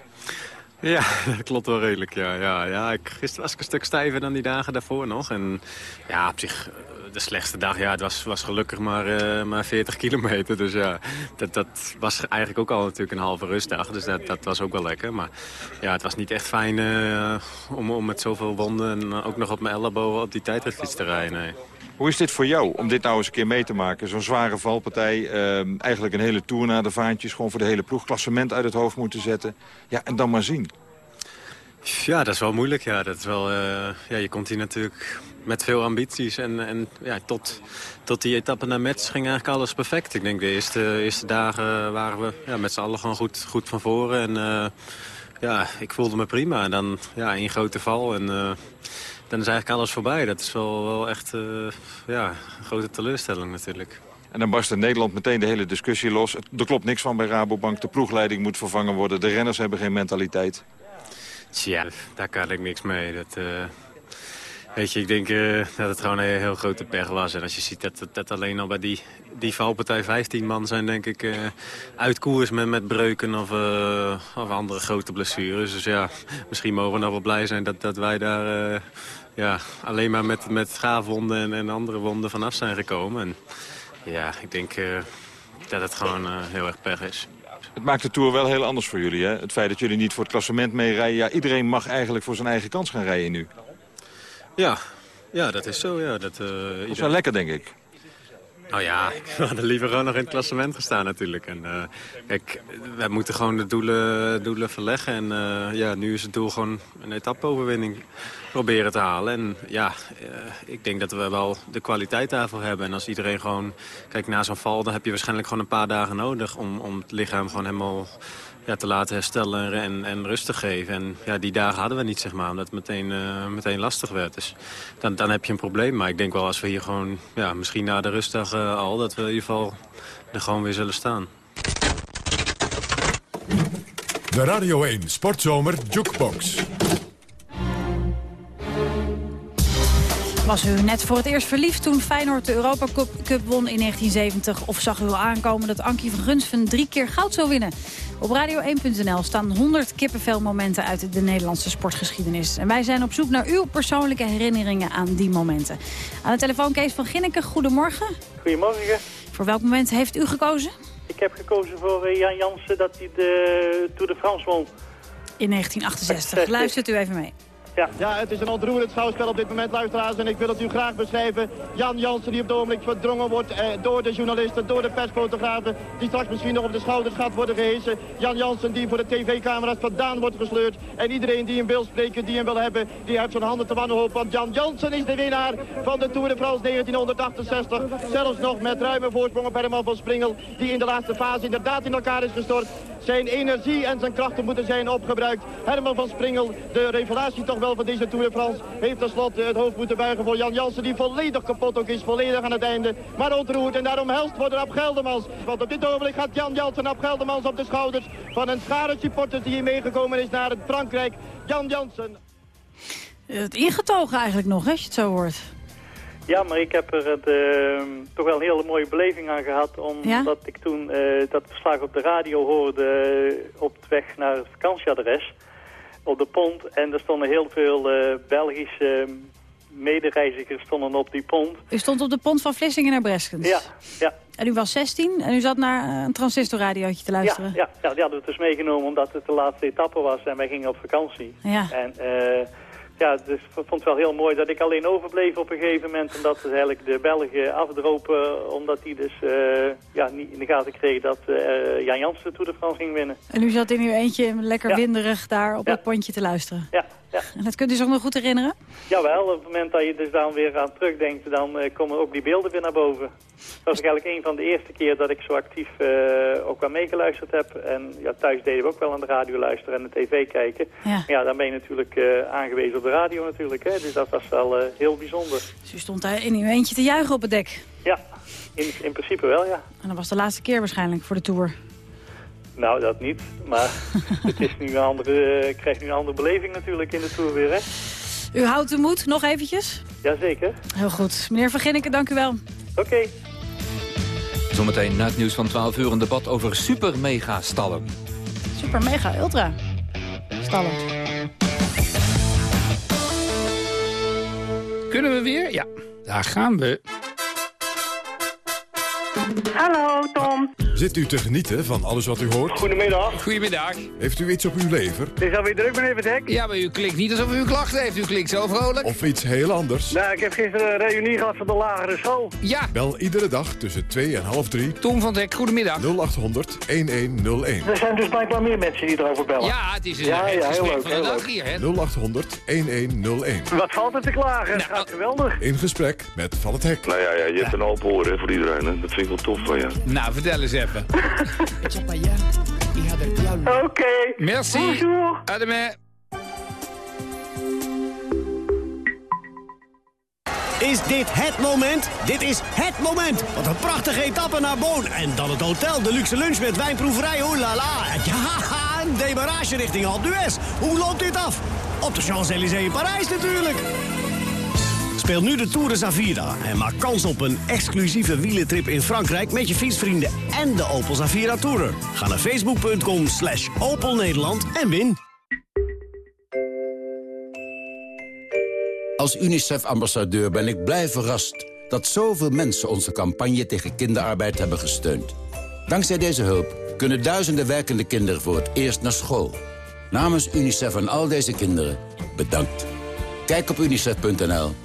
Ja, dat klopt wel redelijk. Ja, ja, ja. Ik, gisteren was ik een stuk stijver dan die dagen daarvoor nog. En ja, op zich, de slechtste dag, ja, het was, was gelukkig maar, eh, maar 40 kilometer. Dus ja, dat, dat was eigenlijk ook al natuurlijk een halve rustdag. Dus dat, dat was ook wel lekker. Maar ja, het was niet echt fijn eh, om, om met zoveel wonden en ook nog op mijn ellebogen op die tijdritfiets te rijden. Nee. Hoe is dit voor jou om dit nou eens een keer mee te maken? Zo'n zware valpartij, ehm, eigenlijk een hele tour naar de vaantjes... gewoon voor de hele ploeg, klassement uit het hoofd moeten zetten. Ja, en dan maar zien. Ja, dat is wel moeilijk. Ja. Dat is wel, eh, ja, je komt hier natuurlijk met veel ambities. En, en ja, tot, tot die etappe naar Metz ging eigenlijk alles perfect. Ik denk de eerste, eerste dagen waren we ja, met z'n allen gewoon goed, goed van voren. En eh, ja, ik voelde me prima. En dan ja, één grote val en eh, dan is eigenlijk alles voorbij. Dat is wel, wel echt eh, ja, een grote teleurstelling natuurlijk. En dan barst in Nederland meteen de hele discussie los. Er klopt niks van bij Rabobank. De ploegleiding moet vervangen worden. De renners hebben geen mentaliteit. Tja, daar kan ik niks mee. Dat, weet je, ik denk eh, dat het gewoon een heel grote pech was. En als je ziet dat, dat alleen al bij die, die valpartij 15 man zijn, denk ik, eh uit koers met, met breuken of, eh, of andere grote blessures. Dus ja, misschien mogen we nog wel blij zijn dat, dat wij daar ja, alleen maar met, met schaafwonden en, en andere wonden vanaf zijn gekomen. En ja, ik denk dat het gewoon heel erg pech is. Het maakt de Tour wel heel anders voor jullie. Hè? Het feit dat jullie niet voor het klassement meerijden. Ja, iedereen mag eigenlijk voor zijn eigen kans gaan rijden nu. Ja, ja dat is zo. Ja. Dat, is wel lekker, denk ik. Nou ja, ik had liever gewoon nog in het klassement gestaan natuurlijk. En, eh, kijk, wij moeten gewoon de doelen, doelen verleggen. En eh, ja, nu is het doel gewoon een etappeoverwinning proberen te halen. En ja, ik denk dat we wel de kwaliteit daarvoor hebben. En als iedereen gewoon... Kijk, na zo'n val dan heb je waarschijnlijk gewoon een paar dagen nodig... om, om het lichaam gewoon helemaal ja, te laten herstellen en, en rust geven. En ja, die dagen hadden we niet, zeg maar, omdat het meteen, eh, meteen lastig werd. Dus dan, dan heb je een probleem. Maar ik denk wel als we hier gewoon, ja, misschien na de rustdag eh, al... dat we in ieder geval er gewoon weer zullen staan. De Radio 1 Sportzomer Jukebox. Was u net voor het eerst verliefd toen Feyenoord de Europa Cup, Cup won in 1970? Of zag u al aankomen dat Ankie van Gunsven drie keer goud zou winnen? Op radio1.nl staan 100 kippenvelmomenten uit de Nederlandse sportgeschiedenis. En wij zijn op zoek naar uw persoonlijke herinneringen aan die momenten. Aan de telefoon Kees van Ginneken, goedemorgen. Goedemorgen. Voor welk moment heeft u gekozen? Ik heb gekozen voor eh, Jan Jansen dat hij de Tour de France won. In 1968. Luistert u even mee. Ja. ja, het is een ontroerend schouwspel op dit moment, luisteraars. En ik wil het u graag beschrijven. Jan Jansen die op het ogenblik verdrongen wordt eh, door de journalisten, door de persfotografen. Die straks misschien nog op de schouders gaat worden gehesen. Jan Jansen die voor de tv-camera's vandaan wordt gesleurd. En iedereen die hem wil spreken, die hem wil hebben, die heeft zijn handen te wanhoop. Want Jan Jansen is de winnaar van de Tour de France 1968. Zelfs nog met ruime voorsprong op Herman van Springel. Die in de laatste fase inderdaad in elkaar is gestort. Zijn energie en zijn krachten moeten zijn opgebruikt. Herman van Springel, de revelatie toch wel van deze Tour de France, heeft tenslotte het hoofd moeten buigen voor Jan Jansen. Die volledig kapot ook is, volledig aan het einde. Maar ontroerd en daarom helst wordt er op Geldermans. Want op dit ogenblik gaat Jan Jansen op Geldermans op de schouders van een schare supporters die hier meegekomen is naar het Frankrijk. Jan Jansen. Het ingetogen eigenlijk nog, hè, als je het zo hoort. Ja, maar ik heb er het, eh, toch wel een hele mooie beleving aan gehad. Omdat ik toen eh, dat verslag op de radio hoorde eh, op de weg naar het vakantieadres. Op de pont. En er stonden heel veel eh, Belgische medereizigers stonden op die pont. U stond op de pont van Vlissingen naar Breskens. Ja, ja. En u was 16 en u zat naar een transistorradiootje te luisteren. Ja, ja, ja, die hadden we dus meegenomen omdat het de laatste etappe was en wij gingen op vakantie. Ja. En eh, ja, dus ik vond het wel heel mooi dat ik alleen overbleef op een gegeven moment. Omdat ze eigenlijk de Belgen afdropen, omdat die dus eh, ja, niet in de gaten kregen dat eh, Jan Jansen de Tour de France ging winnen. En u zat in uw eentje lekker Ja. winderig daar op Ja. het pontje te luisteren. Ja, ja. En dat kunt u zich nog goed herinneren? Jawel, op het moment dat je dus dan weer aan terugdenkt, dan eh, komen ook die beelden weer naar boven. Dat was eigenlijk een van de eerste keer dat ik zo actief eh, ook wel meegeluisterd heb. En ja, thuis deden we ook wel aan de radio luisteren en de tv kijken. Ja. Ja, dan ben je natuurlijk eh, aangewezen op de radio natuurlijk. Hè? Dus dat was wel heel bijzonder. Dus u stond daar in uw eentje te juichen op het dek. Ja, in, in principe wel, ja. En dat was de laatste keer waarschijnlijk voor de Tour. Nou, dat niet. Maar het is nu een andere, eh, krijgt nu een andere beleving natuurlijk in de Tour weer, hè? U houdt de moed, nog eventjes? Jazeker. Heel goed. Meneer Van Ginneken, dank u wel. Oké. Zometeen na het nieuws van 12 uur een debat over super-mega-stallen. Super, mega, ultra. Stallen. Kunnen we weer? Ja, daar gaan we. Hallo, Tom. Zit u te genieten van alles wat u hoort? Goedemiddag. Goedemiddag. Heeft u iets op uw lever? Het is alweer druk, meneer Verdek. Ja, maar u klinkt niet alsof u een klacht heeft. U klinkt zo vrolijk. Of iets heel anders? Nou, ik heb gisteren een reunie gehad van de lagere school. Ja. Bel iedere dag tussen 2 en half 3. Tom van Dek, goedemiddag. 0800 1101. Er zijn dus blijkbaar meer mensen die erover bellen. Ja, het is een Ja, het ja, heel leuk, van de heel dag leuk. hier, hè. 0800 1101. Wat valt er te klagen? Het gaat geweldig. In gesprek met Van het Hek. Nou ja, ja je hebt een open oor hè, voor iedereen. Hè. Dat vind ik wel tof van je. Nou, vertel eens even. Oké. Merci. Bonjour. À demain. Is dit het moment? Dit is het moment. Wat een prachtige etappe naar Boon. En dan het hotel, de luxe lunch met wijnproeverij. Oh la la. Ja, een demarage richting Alpe d'Huez. Hoe loopt dit af? Op de Champs-Élysées in Parijs natuurlijk. Speel nu de Tour de Zavira en maak kans op een exclusieve wielentrip in Frankrijk... met je fietsvrienden en de Opel Zavira Tourer. Ga naar facebook.com slash Opel Nederland en win. Als UNICEF-ambassadeur ben ik blij verrast dat zoveel mensen onze campagne tegen kinderarbeid hebben gesteund. Dankzij deze hulp kunnen duizenden werkende kinderen voor het eerst naar school. Namens UNICEF en al deze kinderen, bedankt. Kijk op unicef.nl